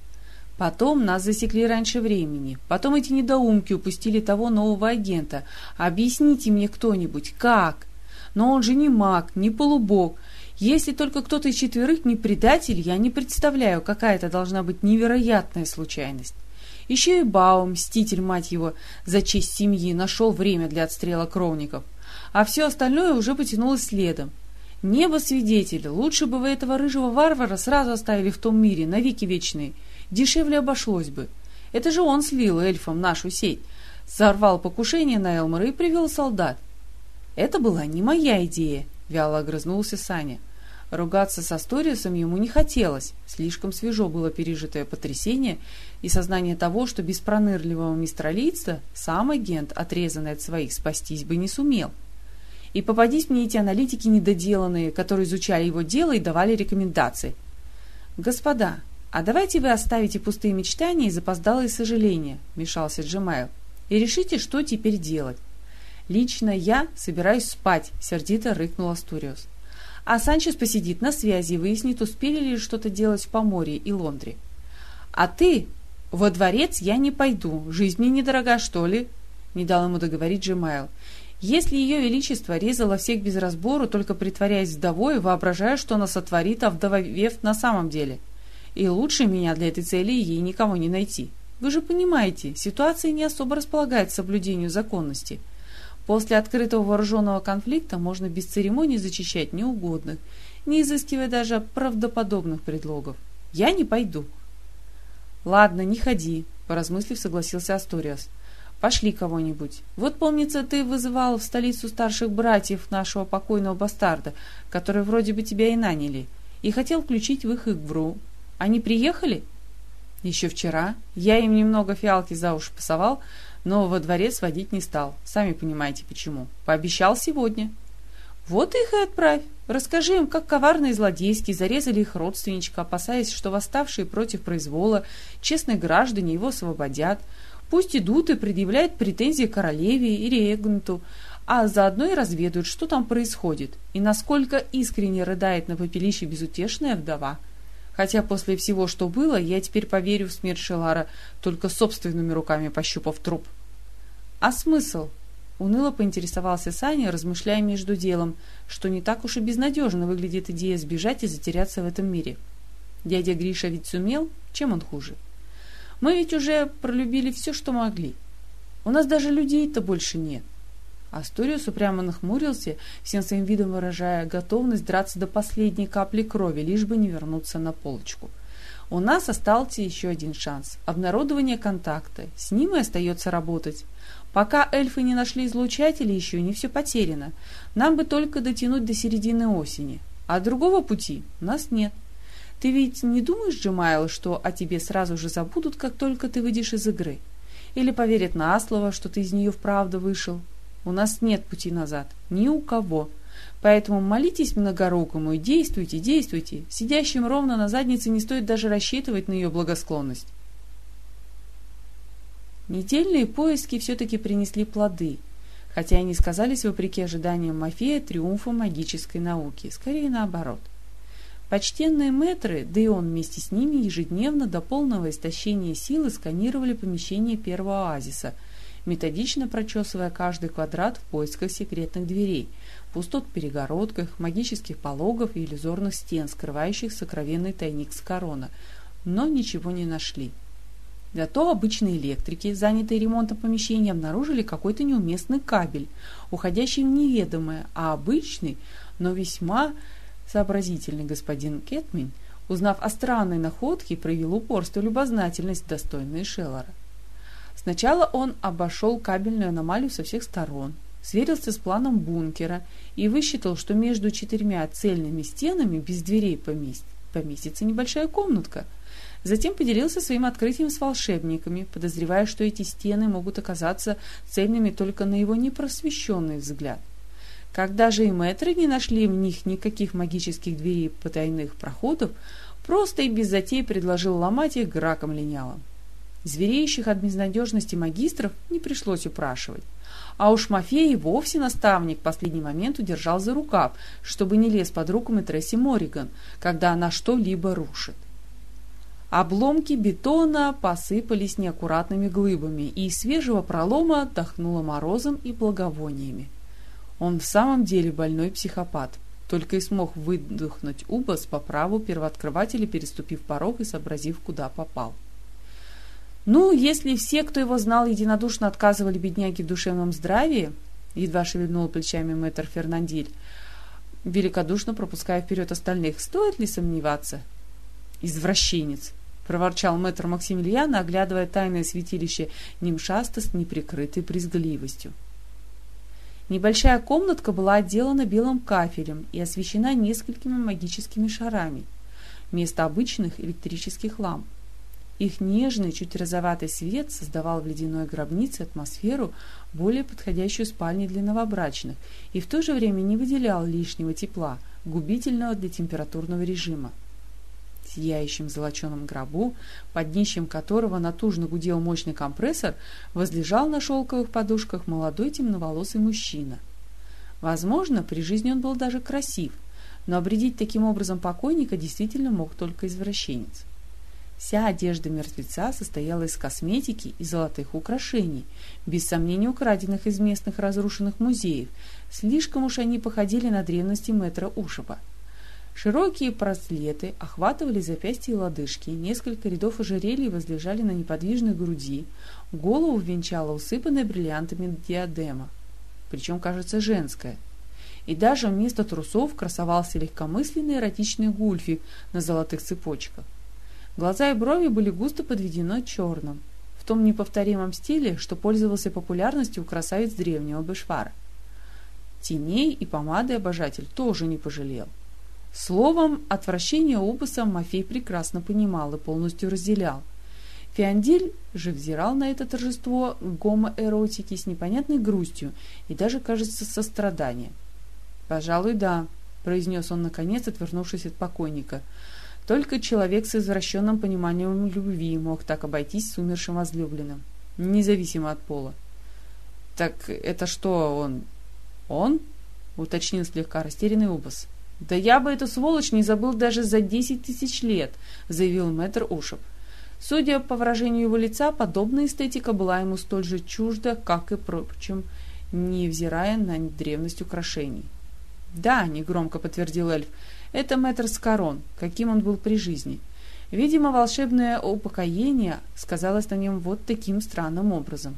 Потом нас засекли раньше времени. Потом эти недоумки упустили того нового агента. Объясните мне кто-нибудь, как? Но он же не маг, не полубог. Если только кто-то из четверых не предатель, я не представляю, какая это должна быть невероятная случайность. Еще и Баум, мститель, мать его, за честь семьи, нашел время для отстрела кровников. А все остальное уже потянулось следом. Небо свидетели, лучше бы вы этого рыжего варвара сразу оставили в том мире, навеки вечные. Дешевле обошлось бы. Это же он слил эльфам нашу сеть, сорвал покушение на Элмора и привел солдат. Это была не моя идея, вяло огрызнулся Саня. Ругаться с Асториусом ему не хотелось, слишком свежо было пережитое потрясение и сознание того, что без пронырливого мистера Лица сам агент, отрезанный от своих, спастись бы не сумел. И попадись мне эти аналитики недоделанные, которые изучали его дело и давали рекомендации. «Господа, а давайте вы оставите пустые мечтания и запоздалые сожаления», — мешался Джемайл, — «и решите, что теперь делать». «Лично я собираюсь спать», — сердито рыкнул Астуриус а Санчес посидит на связи и выяснит, успели ли что-то делать в Поморье и Лондре. А ты, «Во дворец я не пойду. Жизнь мне недорога, что ли?» — не дал ему договорить Джемайл. «Если ее величество резало всех без разбору, только притворяясь вдовой, воображая, что она сотворит, овдовев на самом деле. И лучше меня для этой цели ей никого не найти. Вы же понимаете, ситуация не особо располагает соблюдению законности». После открытого вооруженного конфликта можно без церемоний зачищать неугодных, не изыскивая даже правдоподобных предлогов. Я не пойду. Ладно, не ходи, поразмыслив, согласился Асториас. Пошли кого-нибудь. Вот, помнится, ты вызывал в столицу старших братьев нашего покойного бастарда, которые вроде бы тебя и наняли, и хотел включить в их игру. Они приехали? Еще вчера. Я им немного фиалки за уши пасовал, но во дворец водить не стал. Сами понимаете почему. Пообещал сегодня. Вот их и отправь. Расскажи им, как коварные злодейски зарезали их родственничка, опасаясь, что восставшие против произвола честные граждане его освободят. Пусть идут и предъявляют претензии королеве и регенту, а заодно и разведают, что там происходит, и насколько искренне рыдает на попелище безутешная вдова. Хотя после всего, что было, я теперь поверю в смерть Шелара, только собственными руками пощупав труп. А смысл? Уныло поинтересовался Саня, размышляя между делом, что не так уж и безнадежно выглядит идея сбежать и затеряться в этом мире. Дядя Гриша ведь сумел, чем он хуже? Мы ведь уже пролюбили все, что могли. У нас даже людей-то больше нет. Асториус упрямо нахмурился, всем своим видом выражая готовность драться до последней капли крови, лишь бы не вернуться на полочку. У нас остался еще один шанс – обнародование контакта. С ним и остается работать. Пока эльфы не нашли излучатели, еще не все потеряно. Нам бы только дотянуть до середины осени. А другого пути у нас нет. Ты ведь не думаешь, Джемайл, что о тебе сразу же забудут, как только ты выйдешь из игры? Или поверят на слово, что ты из нее вправду вышел? У нас нет пути назад. Ни у кого. Поэтому молитесь многорукому и действуйте, действуйте. Сидящим ровно на заднице не стоит даже рассчитывать на ее благосклонность. Недельные поиски все-таки принесли плоды, хотя и не сказались, вопреки ожиданиям Мафея, триумфа магической науки, скорее наоборот. Почтенные мэтры, да и он вместе с ними, ежедневно до полного истощения силы сканировали помещение первого оазиса – методично прочесывая каждый квадрат в поисках секретных дверей, пустот в перегородках, магических пологов и иллюзорных стен, скрывающих сокровенный тайник с корона, но ничего не нашли. Зато обычные электрики, занятые ремонтом помещения, обнаружили какой-то неуместный кабель, уходящий в неведомое, а обычный, но весьма сообразительный господин Кетмин, узнав о странной находке, проявил упорство и любознательность, достойные Шеллора. Сначала он обошел кабельную аномалию со всех сторон, сверился с планом бункера и высчитал, что между четырьмя цельными стенами без дверей помест... поместится небольшая комнатка. Затем поделился своим открытием с волшебниками, подозревая, что эти стены могут оказаться цельными только на его непросвещенный взгляд. Когда же и мэтры не нашли в них никаких магических дверей потайных проходов, просто и без затей предложил ломать их граком линялым. Звереющих от безнадежности магистров не пришлось упрашивать. А уж Мафей и вовсе наставник в последний момент удержал за рукав, чтобы не лез под руку Тресси Мориган, когда она что-либо рушит. Обломки бетона посыпались неаккуратными глыбами, и из свежего пролома отдохнуло морозом и благовониями. Он в самом деле больной психопат, только и смог выдохнуть Убас по праву первооткрывателя, переступив порог и сообразив, куда попал. Ну, если все, кто его знал, единодушно отказывали бедняге в душевном здравии, едва шевельнул плечами мэтр Фернандиль, великодушно пропуская вперед остальных, стоит ли сомневаться? Извращенец! — проворчал мэтр Максимилиан, оглядывая тайное святилище Нимшаста с неприкрытой брезгливостью. Небольшая комнатка была отделана белым кафелем и освещена несколькими магическими шарами вместо обычных электрических ламп. Их нежный, чуть розоватый свет создавал в ледяной гробнице атмосферу, более подходящую спальне для новобрачных, и в то же время не выделял лишнего тепла, губительного для температурного режима. В сияющем золоченом гробу, под днищем которого натужно гудел мощный компрессор, возлежал на шелковых подушках молодой темноволосый мужчина. Возможно, при жизни он был даже красив, но обредить таким образом покойника действительно мог только извращенец. Вся одежда мертвеца состояла из косметики и золотых украшений, без сомнения украденных из местных разрушенных музеев. Слишком уж они походили на древности мэтра Ушева. Широкие браслеты охватывали запястья и лодыжки, несколько рядов ожерелий возлежали на неподвижной груди, голову венчала усыпанная бриллиантами диадема, причем, кажется, женская. И даже вместо трусов красовался легкомысленный эротичный гульфик на золотых цепочках. Глаза и брови были густо подведены черным, в том неповторимом стиле, что пользовался популярностью у красавиц древнего Бешвара. Теней и помады обожатель тоже не пожалел. Словом, отвращение Обуса Мафей прекрасно понимал и полностью разделял. Фиандель же взирал на это торжество гомоэротики с непонятной грустью и даже, кажется, состраданием. «Пожалуй, да», — произнес он наконец, отвернувшись от покойника. Только человек с извращенным пониманием любви мог так обойтись с умершим возлюбленным, независимо от пола. «Так это что, он...» «Он?» — уточнил слегка растерянный Убас. «Да я бы эту сволочь не забыл даже за десять тысяч лет», — заявил мэтр Ушев. Судя по выражению его лица, подобная эстетика была ему столь же чужда, как и прочим, невзирая на древность украшений. «Да», — негромко подтвердил эльф, это мэтр Скорон, каким он был при жизни. Видимо, волшебное упокоение сказалось на нем вот таким странным образом.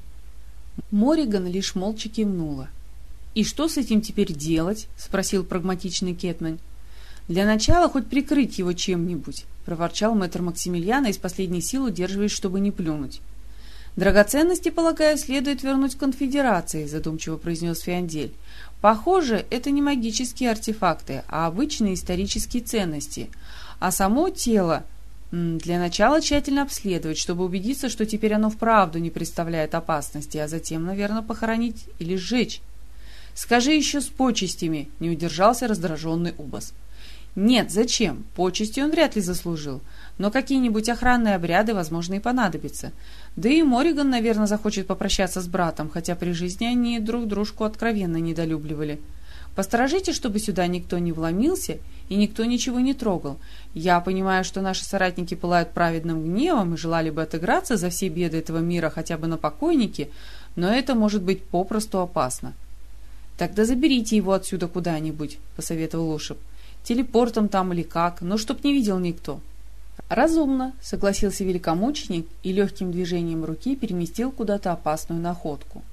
Мориган лишь молча кивнула. «И что с этим теперь делать?» — спросил прагматичный Кетман. «Для начала хоть прикрыть его чем-нибудь», — проворчал мэтр Максимилиана из последней сил, удерживаясь, чтобы не плюнуть. «Драгоценности, полагаю, следует вернуть конфедерации», — задумчиво произнес Фиандель. Похоже, это не магические артефакты, а обычные исторические ценности. А само тело для начала тщательно обследовать, чтобы убедиться, что теперь оно вправду не представляет опасности, а затем, наверное, похоронить или сжечь. «Скажи еще с почестями», — не удержался раздраженный Убас. «Нет, зачем? Почести он вряд ли заслужил но какие-нибудь охранные обряды, возможно, и понадобятся. Да и Мориган, наверное, захочет попрощаться с братом, хотя при жизни они друг дружку откровенно недолюбливали. Посторожите, чтобы сюда никто не вломился и никто ничего не трогал. Я понимаю, что наши соратники пылают праведным гневом и желали бы отыграться за все беды этого мира хотя бы на покойнике, но это может быть попросту опасно. «Тогда заберите его отсюда куда-нибудь», — посоветовал Лошеп. «Телепортом там или как, но чтоб не видел никто». «Разумно», — согласился великомученик и легким движением руки переместил куда-то опасную находку,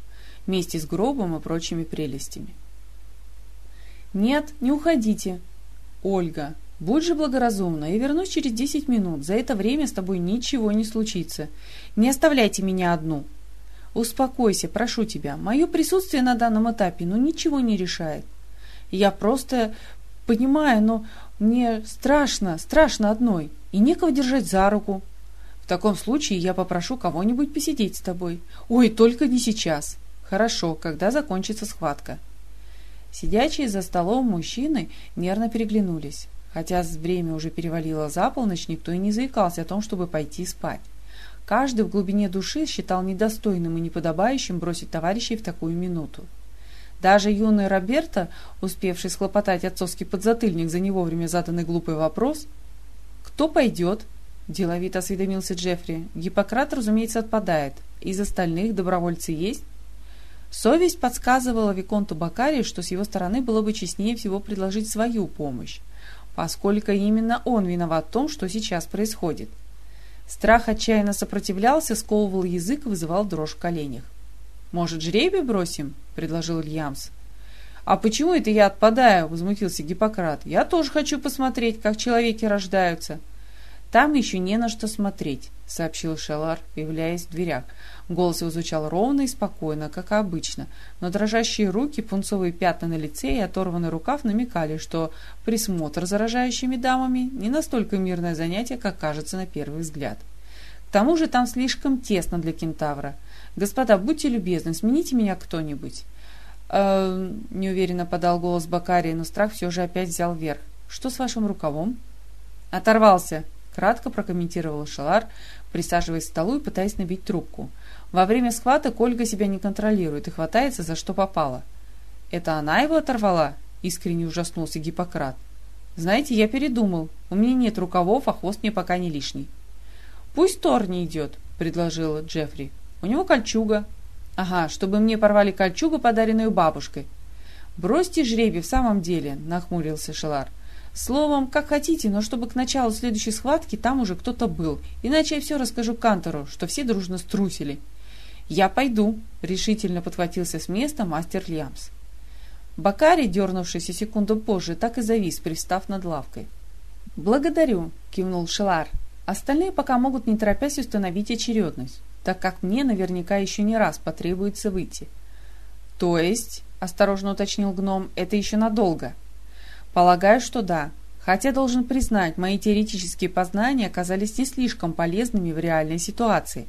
вместе с гробом и прочими прелестями. «Нет, не уходите. Ольга, будь же благоразумна и вернусь через десять минут. За это время с тобой ничего не случится. Не оставляйте меня одну». «Успокойся, прошу тебя. Мое присутствие на данном этапе ну ничего не решает. Я просто понимаю, но мне страшно, страшно одной» и некого держать за руку. В таком случае я попрошу кого-нибудь посидеть с тобой. Ой, только не сейчас. Хорошо, когда закончится схватка. Сидячие за столом мужчины нервно переглянулись. Хотя время уже перевалило за полночь, никто и не заикался о том, чтобы пойти спать. Каждый в глубине души считал недостойным и неподобающим бросить товарищей в такую минуту. Даже юный Роберто, успевший схлопотать отцовский подзатыльник за невовремя заданный глупый вопрос, «Кто пойдет?» – деловито осведомился Джеффри. «Гиппократ, разумеется, отпадает. Из остальных добровольцы есть?» Совесть подсказывала Виконту Бакари, что с его стороны было бы честнее всего предложить свою помощь, поскольку именно он виноват в том, что сейчас происходит. Страх отчаянно сопротивлялся, сковывал язык и вызывал дрожь в коленях. «Может, жребий бросим?» – предложил Ильямс. «А почему это я отпадаю?» – возмутился Гиппократ. «Я тоже хочу посмотреть, как человеки рождаются». «Там еще не на что смотреть», — сообщил Шелар, появляясь в дверях. Голос его звучал ровно и спокойно, как обычно, но дрожащие руки, пунцовые пятна на лице и оторванный рукав намекали, что присмотр за рожающими дамами не настолько мирное занятие, как кажется на первый взгляд. К тому же там слишком тесно для кентавра. «Господа, будьте любезны, смените меня кто-нибудь». «Э, неуверенно подал голос Бакарий, но страх все же опять взял верх. «Что с вашим рукавом?» «Оторвался», — кратко прокомментировал Шалар, присаживаясь к столу и пытаясь набить трубку. «Во время схваток Ольга себя не контролирует и хватается за что попало». «Это она его оторвала?» — искренне ужаснулся Гиппократ. «Знаете, я передумал. У меня нет рукавов, а хвост мне пока не лишний». «Пусть Тор не идет», — предложил Джеффри. «У него кольчуга». «Ага, чтобы мне порвали кольчугу, подаренную бабушкой». «Бросьте жребий в самом деле», — нахмурился Шелар. «Словом, как хотите, но чтобы к началу следующей схватки там уже кто-то был. Иначе я все расскажу Кантору, что все дружно струсили». «Я пойду», — решительно подхватился с места мастер Льямс. Бакари, дернувшийся секунду позже, так и завис, пристав над лавкой. «Благодарю», — кивнул Шелар. «Остальные пока могут не торопясь установить очередность, так как мне наверняка еще не раз потребуется выйти». «То есть», — осторожно уточнил гном, — «это еще надолго?» «Полагаю, что да. Хотя, должен признать, мои теоретические познания оказались не слишком полезными в реальной ситуации».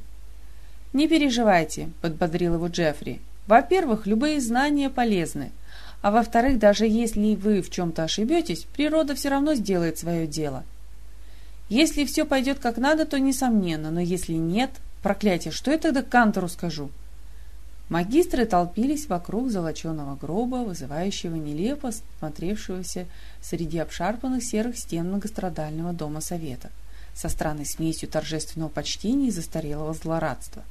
«Не переживайте», — подбодрил его Джеффри. «Во-первых, любые знания полезны». А во-вторых, даже если вы в чем-то ошибетесь, природа все равно сделает свое дело. Если все пойдет как надо, то несомненно, но если нет, проклятие, что я тогда Кантору скажу? Магистры толпились вокруг золоченого гроба, вызывающего нелепо смотревшегося среди обшарпанных серых стен многострадального дома совета, со странной смесью торжественного почтения и застарелого злорадства.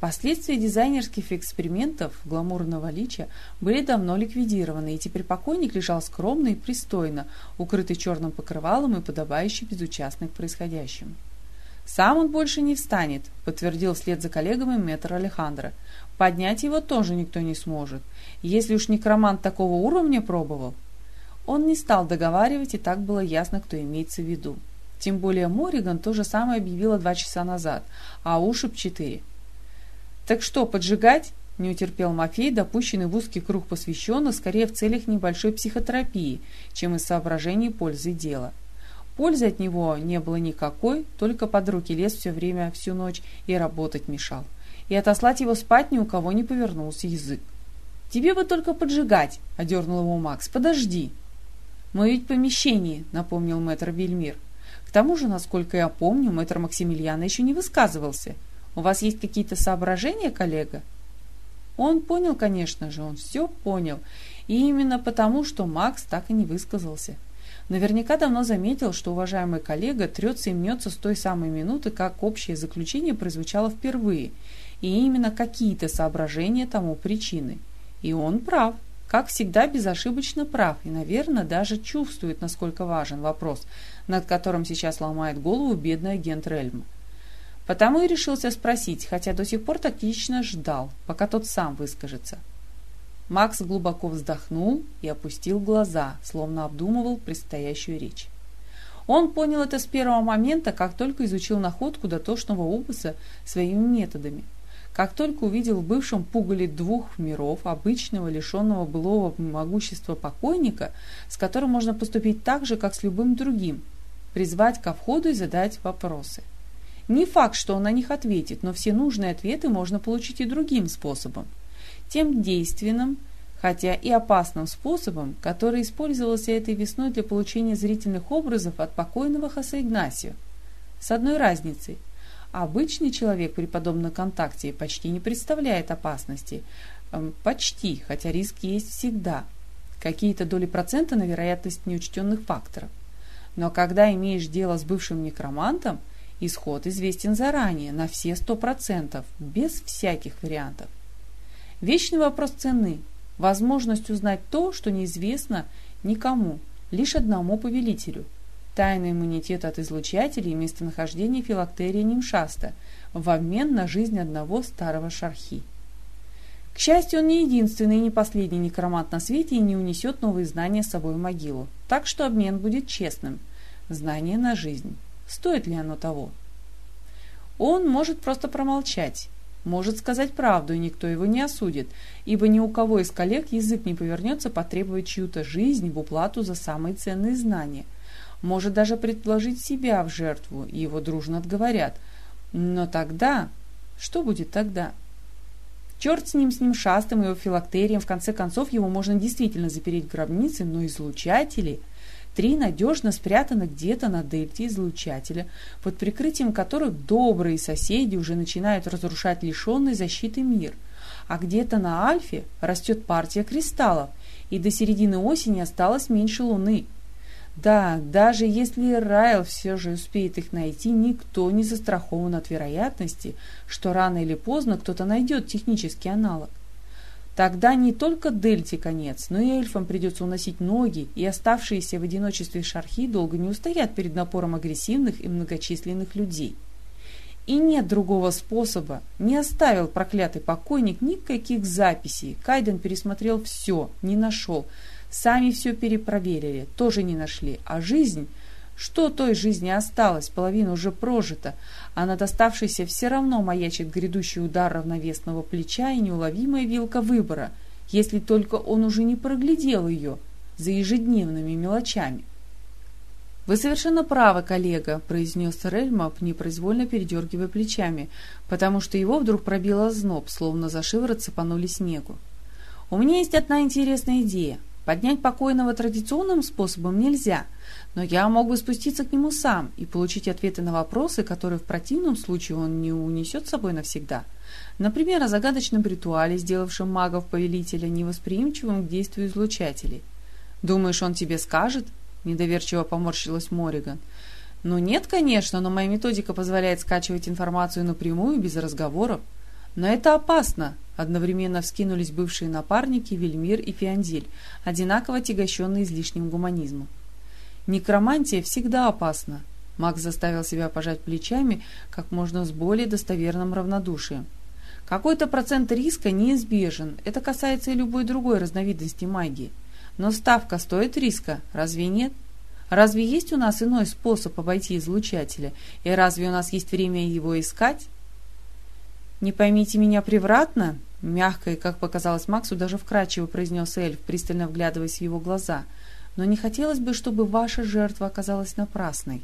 Последствия дизайнерских экспериментов гламурного лича были давно ликвидированы, и теперь покойник лежал скромно и пристойно, укрытый черным покрывалом и подобающий безучастный к происходящему. «Сам он больше не встанет», — подтвердил вслед за коллегами мэтр Алехандро. «Поднять его тоже никто не сможет, если уж некромант такого уровня пробовал». Он не стал договаривать, и так было ясно, кто имеется в виду. Тем более Мориган то же самое объявила два часа назад, а Ушиб — четыре. «Так что, поджигать?» – не утерпел Мафей, допущенный в узкий круг посвященных скорее в целях небольшой психотерапии, чем из соображений пользы дела. Пользы от него не было никакой, только под руки лез все время, всю ночь и работать мешал. И отослать его спать ни у кого не повернулся язык. «Тебе бы только поджигать!» – одернул его Макс. «Подожди!» «Мы ведь в помещении», – напомнил мэтр Вельмир. «К тому же, насколько я помню, мэтр Максимилиана еще не высказывался. У вас есть какие-то соображения, коллега? Он понял, конечно же, он все понял. И именно потому, что Макс так и не высказался. Наверняка давно заметил, что уважаемый коллега трется и мнется с той самой минуты, как общее заключение прозвучало впервые, и именно какие-то соображения тому причины. И он прав, как всегда безошибочно прав, и, наверное, даже чувствует, насколько важен вопрос, над которым сейчас ломает голову бедный агент Рельма. Потому и решился спросить, хотя до сих пор тактично ждал, пока тот сам выскажется. Макс глубоко вздохнул и опустил глаза, словно обдумывал предстоящую речь. Он понял это с первого момента, как только изучил находку дотошного опуса своими методами. Как только увидел в бывшем пугале двух миров, обычного, лишенного былого могущества покойника, с которым можно поступить так же, как с любым другим, призвать ко входу и задать вопросы – не факт, что он на них ответит, но все нужные ответы можно получить и другим способом. Тем действенным, хотя и опасным способом, который использовался этой весной для получения зрительных образов от покойного Хосе Игнасио. С одной разницей. Обычный человек при подобном контакте почти не представляет опасности. Эм, почти, хотя риск есть всегда. Какие-то доли процента на вероятность неучтенных факторов. Но когда имеешь дело с бывшим некромантом – Исход известен заранее, на все сто процентов, без всяких вариантов. Вечный вопрос цены. Возможность узнать то, что неизвестно никому, лишь одному повелителю. Тайный иммунитет от излучателей и местонахождение филактерии нимшаста в обмен на жизнь одного старого шархи. К счастью, он не единственный и не последний некромант на свете и не унесет новые знания с собой в могилу. Так что обмен будет честным. Знание на жизнь. Стоит ли оно того? Он может просто промолчать, может сказать правду, и никто его не осудит, ибо ни у кого из коллег язык не повернется потребовать чью-то жизнь в уплату за самые ценные знания. Может даже предложить себя в жертву, и его дружно отговорят. Но тогда... Что будет тогда? Черт с ним, с ним шастым, его филактерием, в конце концов его можно действительно запереть в гробнице, но излучатели... Три надежно спрятаны где-то на дельте излучателя, под прикрытием которых добрые соседи уже начинают разрушать лишенный защиты мир. А где-то на Альфе растет партия кристаллов, и до середины осени осталось меньше Луны. Да, даже если Райл все же успеет их найти, никто не застрахован от вероятности, что рано или поздно кто-то найдет технический аналог. Тогда не только Дельте конец, но и эльфам придется уносить ноги, и оставшиеся в одиночестве шархи долго не устоят перед напором агрессивных и многочисленных людей. И нет другого способа. Не оставил проклятый покойник никаких записей. Кайден пересмотрел все, не нашел. Сами все перепроверили, тоже не нашли. А жизнь... Что той жизни осталось? Половина уже прожита, а над оставшейся все равно маячит грядущий удар равновесного плеча и неуловимая вилка выбора, если только он уже не проглядел ее за ежедневными мелочами. «Вы совершенно правы, коллега», — произнес Рельмап, непроизвольно передергивая плечами, потому что его вдруг пробило зноб, словно за шиворот сыпанули снегу. «У меня есть одна интересная идея. Поднять покойного традиционным способом нельзя, но я мог бы спуститься к нему сам и получить ответы на вопросы, которые в противном случае он не унесет с собой навсегда. Например, о загадочном ритуале, сделавшем магов-повелителя невосприимчивым к действию излучателей. Думаешь, он тебе скажет?» Недоверчиво поморщилась Мориган. «Ну нет, конечно, но моя методика позволяет скачивать информацию напрямую, без разговоров. Но это опасно!» Одновременно вскинулись бывшие напарники Вельмир и Фиандель, одинаково тягощенные излишним гуманизмом. «Некромантия всегда опасна!» Макс заставил себя пожать плечами как можно с более достоверным равнодушием. Какой-то процент риска неизбежен, это касается и любой другой разновидности магии. Но ставка стоит риска, разве нет? Разве есть у нас иной способ обойти излучателя? И разве у нас есть время его искать? «Не поймите меня превратно», — мягко и, как показалось Максу, даже вкрадчиво произнес эльф, пристально вглядываясь в его глаза. «Но не хотелось бы, чтобы ваша жертва оказалась напрасной».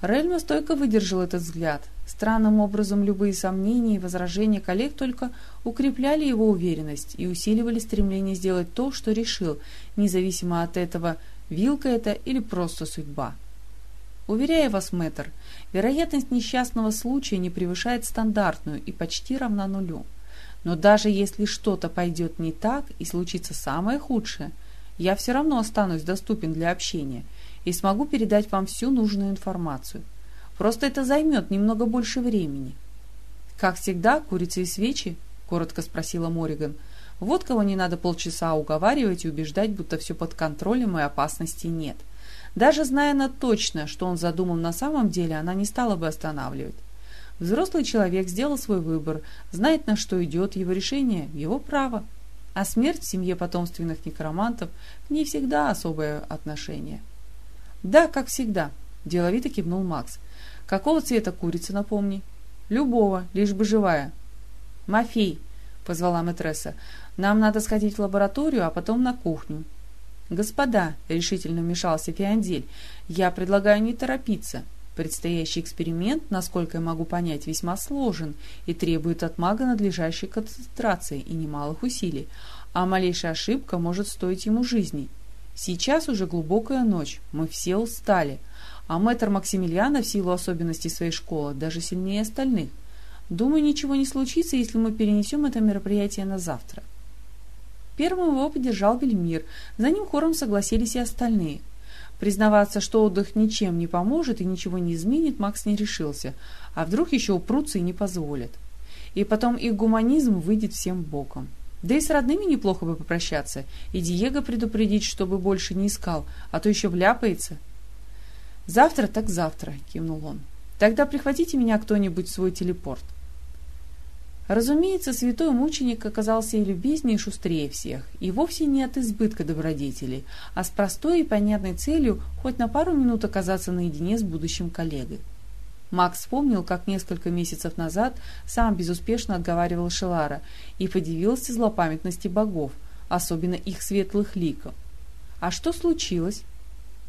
Рельма стойко выдержал этот взгляд. Странным образом любые сомнения и возражения коллег только укрепляли его уверенность и усиливали стремление сделать то, что решил, независимо от этого, вилка это или просто судьба. Уверяю вас, мэтр, вероятность несчастного случая не превышает стандартную и почти равна нулю. Но даже если что-то пойдет не так и случится самое худшее, я все равно останусь доступен для общения – и смогу передать вам всю нужную информацию. Просто это займет немного больше времени. «Как всегда, курицы и свечи?» – коротко спросила Мориган. «Вот кого не надо полчаса уговаривать и убеждать, будто все под контролем и опасности нет. Даже зная она точно, что он задумал на самом деле, она не стала бы останавливать. Взрослый человек сделал свой выбор, знает, на что идет, его решение – его право. А смерть в семье потомственных некромантов – не всегда особое отношение. «Да, как всегда», – деловито кивнул Макс. «Какого цвета курица, напомни?» «Любого, лишь бы живая». «Мафей», – позвала матресса, – «нам надо сходить в лабораторию, а потом на кухню». «Господа», – решительно вмешался Фиандель, – «я предлагаю не торопиться. Предстоящий эксперимент, насколько я могу понять, весьма сложен и требует от мага надлежащей концентрации и немалых усилий, а малейшая ошибка может стоить ему жизни. Сейчас уже глубокая ночь, мы все устали, а мэтр Максимилиана в силу особенностей своей школы даже сильнее остальных. Думаю, ничего не случится, если мы перенесем это мероприятие на завтра. Первым его поддержал Вельмир, за ним хором согласились и остальные. Признаваться, что отдых ничем не поможет и ничего не изменит, Макс не решился, а вдруг еще упрутся и не позволят. И потом их гуманизм выйдет всем боком. Да и с родными неплохо бы попрощаться, и Диего предупредить, чтобы больше не искал, а то еще вляпается. «Завтра так завтра», — кивнул он. «Тогда прихватите меня кто-нибудь в свой телепорт». Разумеется, святой мученик оказался и любезнее, и шустрее всех, и вовсе не от избытка добродетелей, а с простой и понятной целью хоть на пару минут оказаться наедине с будущим коллегой. Макс вспомнил, как несколько месяцев назад сам безуспешно отговаривал Шелара и подивился злопамятности богов, особенно их светлых ликов. «А что случилось?»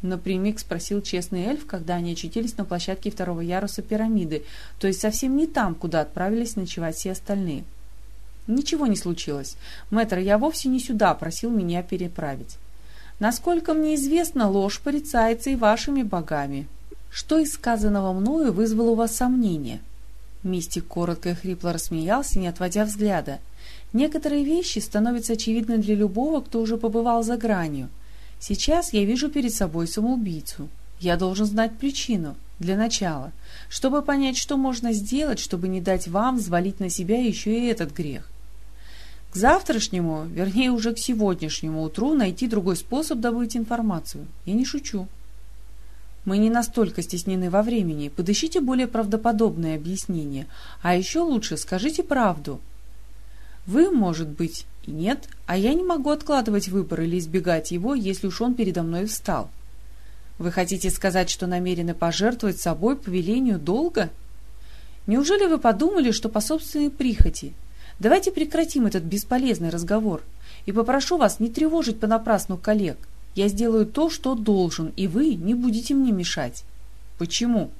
Напрямик спросил честный эльф, когда они очутились на площадке второго яруса пирамиды, то есть совсем не там, куда отправились ночевать все остальные. «Ничего не случилось. Мэтр, я вовсе не сюда просил меня переправить. Насколько мне известно, ложь порицается и вашими богами», что из сказанного мною вызвало у вас сомнения?» Мистик коротко и хрипло рассмеялся, не отводя взгляда. «Некоторые вещи становятся очевидны для любого, кто уже побывал за гранью. Сейчас я вижу перед собой самоубийцу. Я должен знать причину, для начала, чтобы понять, что можно сделать, чтобы не дать вам взвалить на себя еще и этот грех. К завтрашнему, вернее уже к сегодняшнему утру найти другой способ добыть информацию. Я не шучу. Мы не настолько стеснены во времени. Подыщите более правдоподобное объяснение. А еще лучше скажите правду. Вы, может быть, и нет, а я не могу откладывать выбор или избегать его, если уж он передо мной встал. Вы хотите сказать, что намерены пожертвовать собой по велению долга? Неужели вы подумали, что по собственной прихоти – Давайте прекратим этот бесполезный разговор. И попрошу вас не тревожить понапрасну коллег. Я сделаю то, что должен, и вы не будете мне мешать. Почему?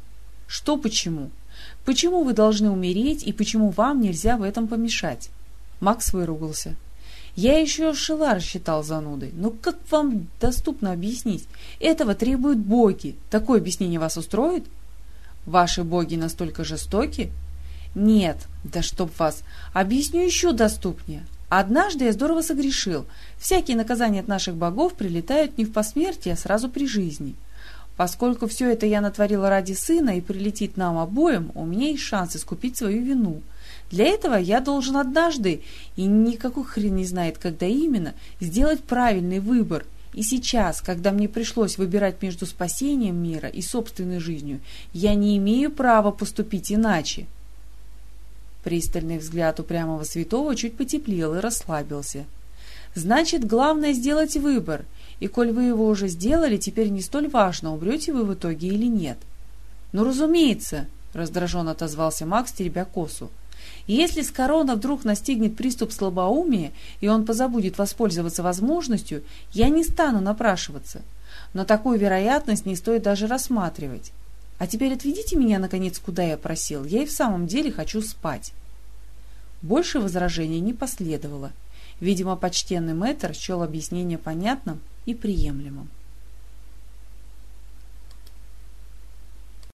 Что почему? Почему вы должны умереть, и почему вам нельзя в этом помешать? Макс выругался. Я еще Шелар считал занудой. Но как вам доступно объяснить? Этого требуют боги. Такое объяснение вас устроит? Ваши боги настолько жестоки? Нет, да чтоб вас. Объясню еще доступнее. Однажды я здорово согрешил. Всякие наказания от наших богов прилетают не в посмертии, а сразу при жизни. Поскольку все это я натворила ради сына и прилетит нам обоим, у меня есть шанс искупить свою вину. Для этого я должен однажды, и никакой хрен не знает, когда именно, сделать правильный выбор. И сейчас, когда мне пришлось выбирать между спасением мира и собственной жизнью, я не имею права поступить иначе. Пристальный взгляд упрямого святого чуть потеплел и расслабился. «Значит, главное сделать выбор, и коль вы его уже сделали, теперь не столь важно, умрете вы в итоге или нет». «Ну, разумеется», — раздраженно отозвался Макс, теребя косу. «Если с корона вдруг настигнет приступ слабоумия, и он позабудет воспользоваться возможностью, я не стану напрашиваться. Но такую вероятность не стоит даже рассматривать. А теперь отведите меня, наконец, куда я просил. Я и в самом деле хочу спать. Больше возражений не последовало. Видимо, почтенный мэтр счел объяснение понятным и приемлемым.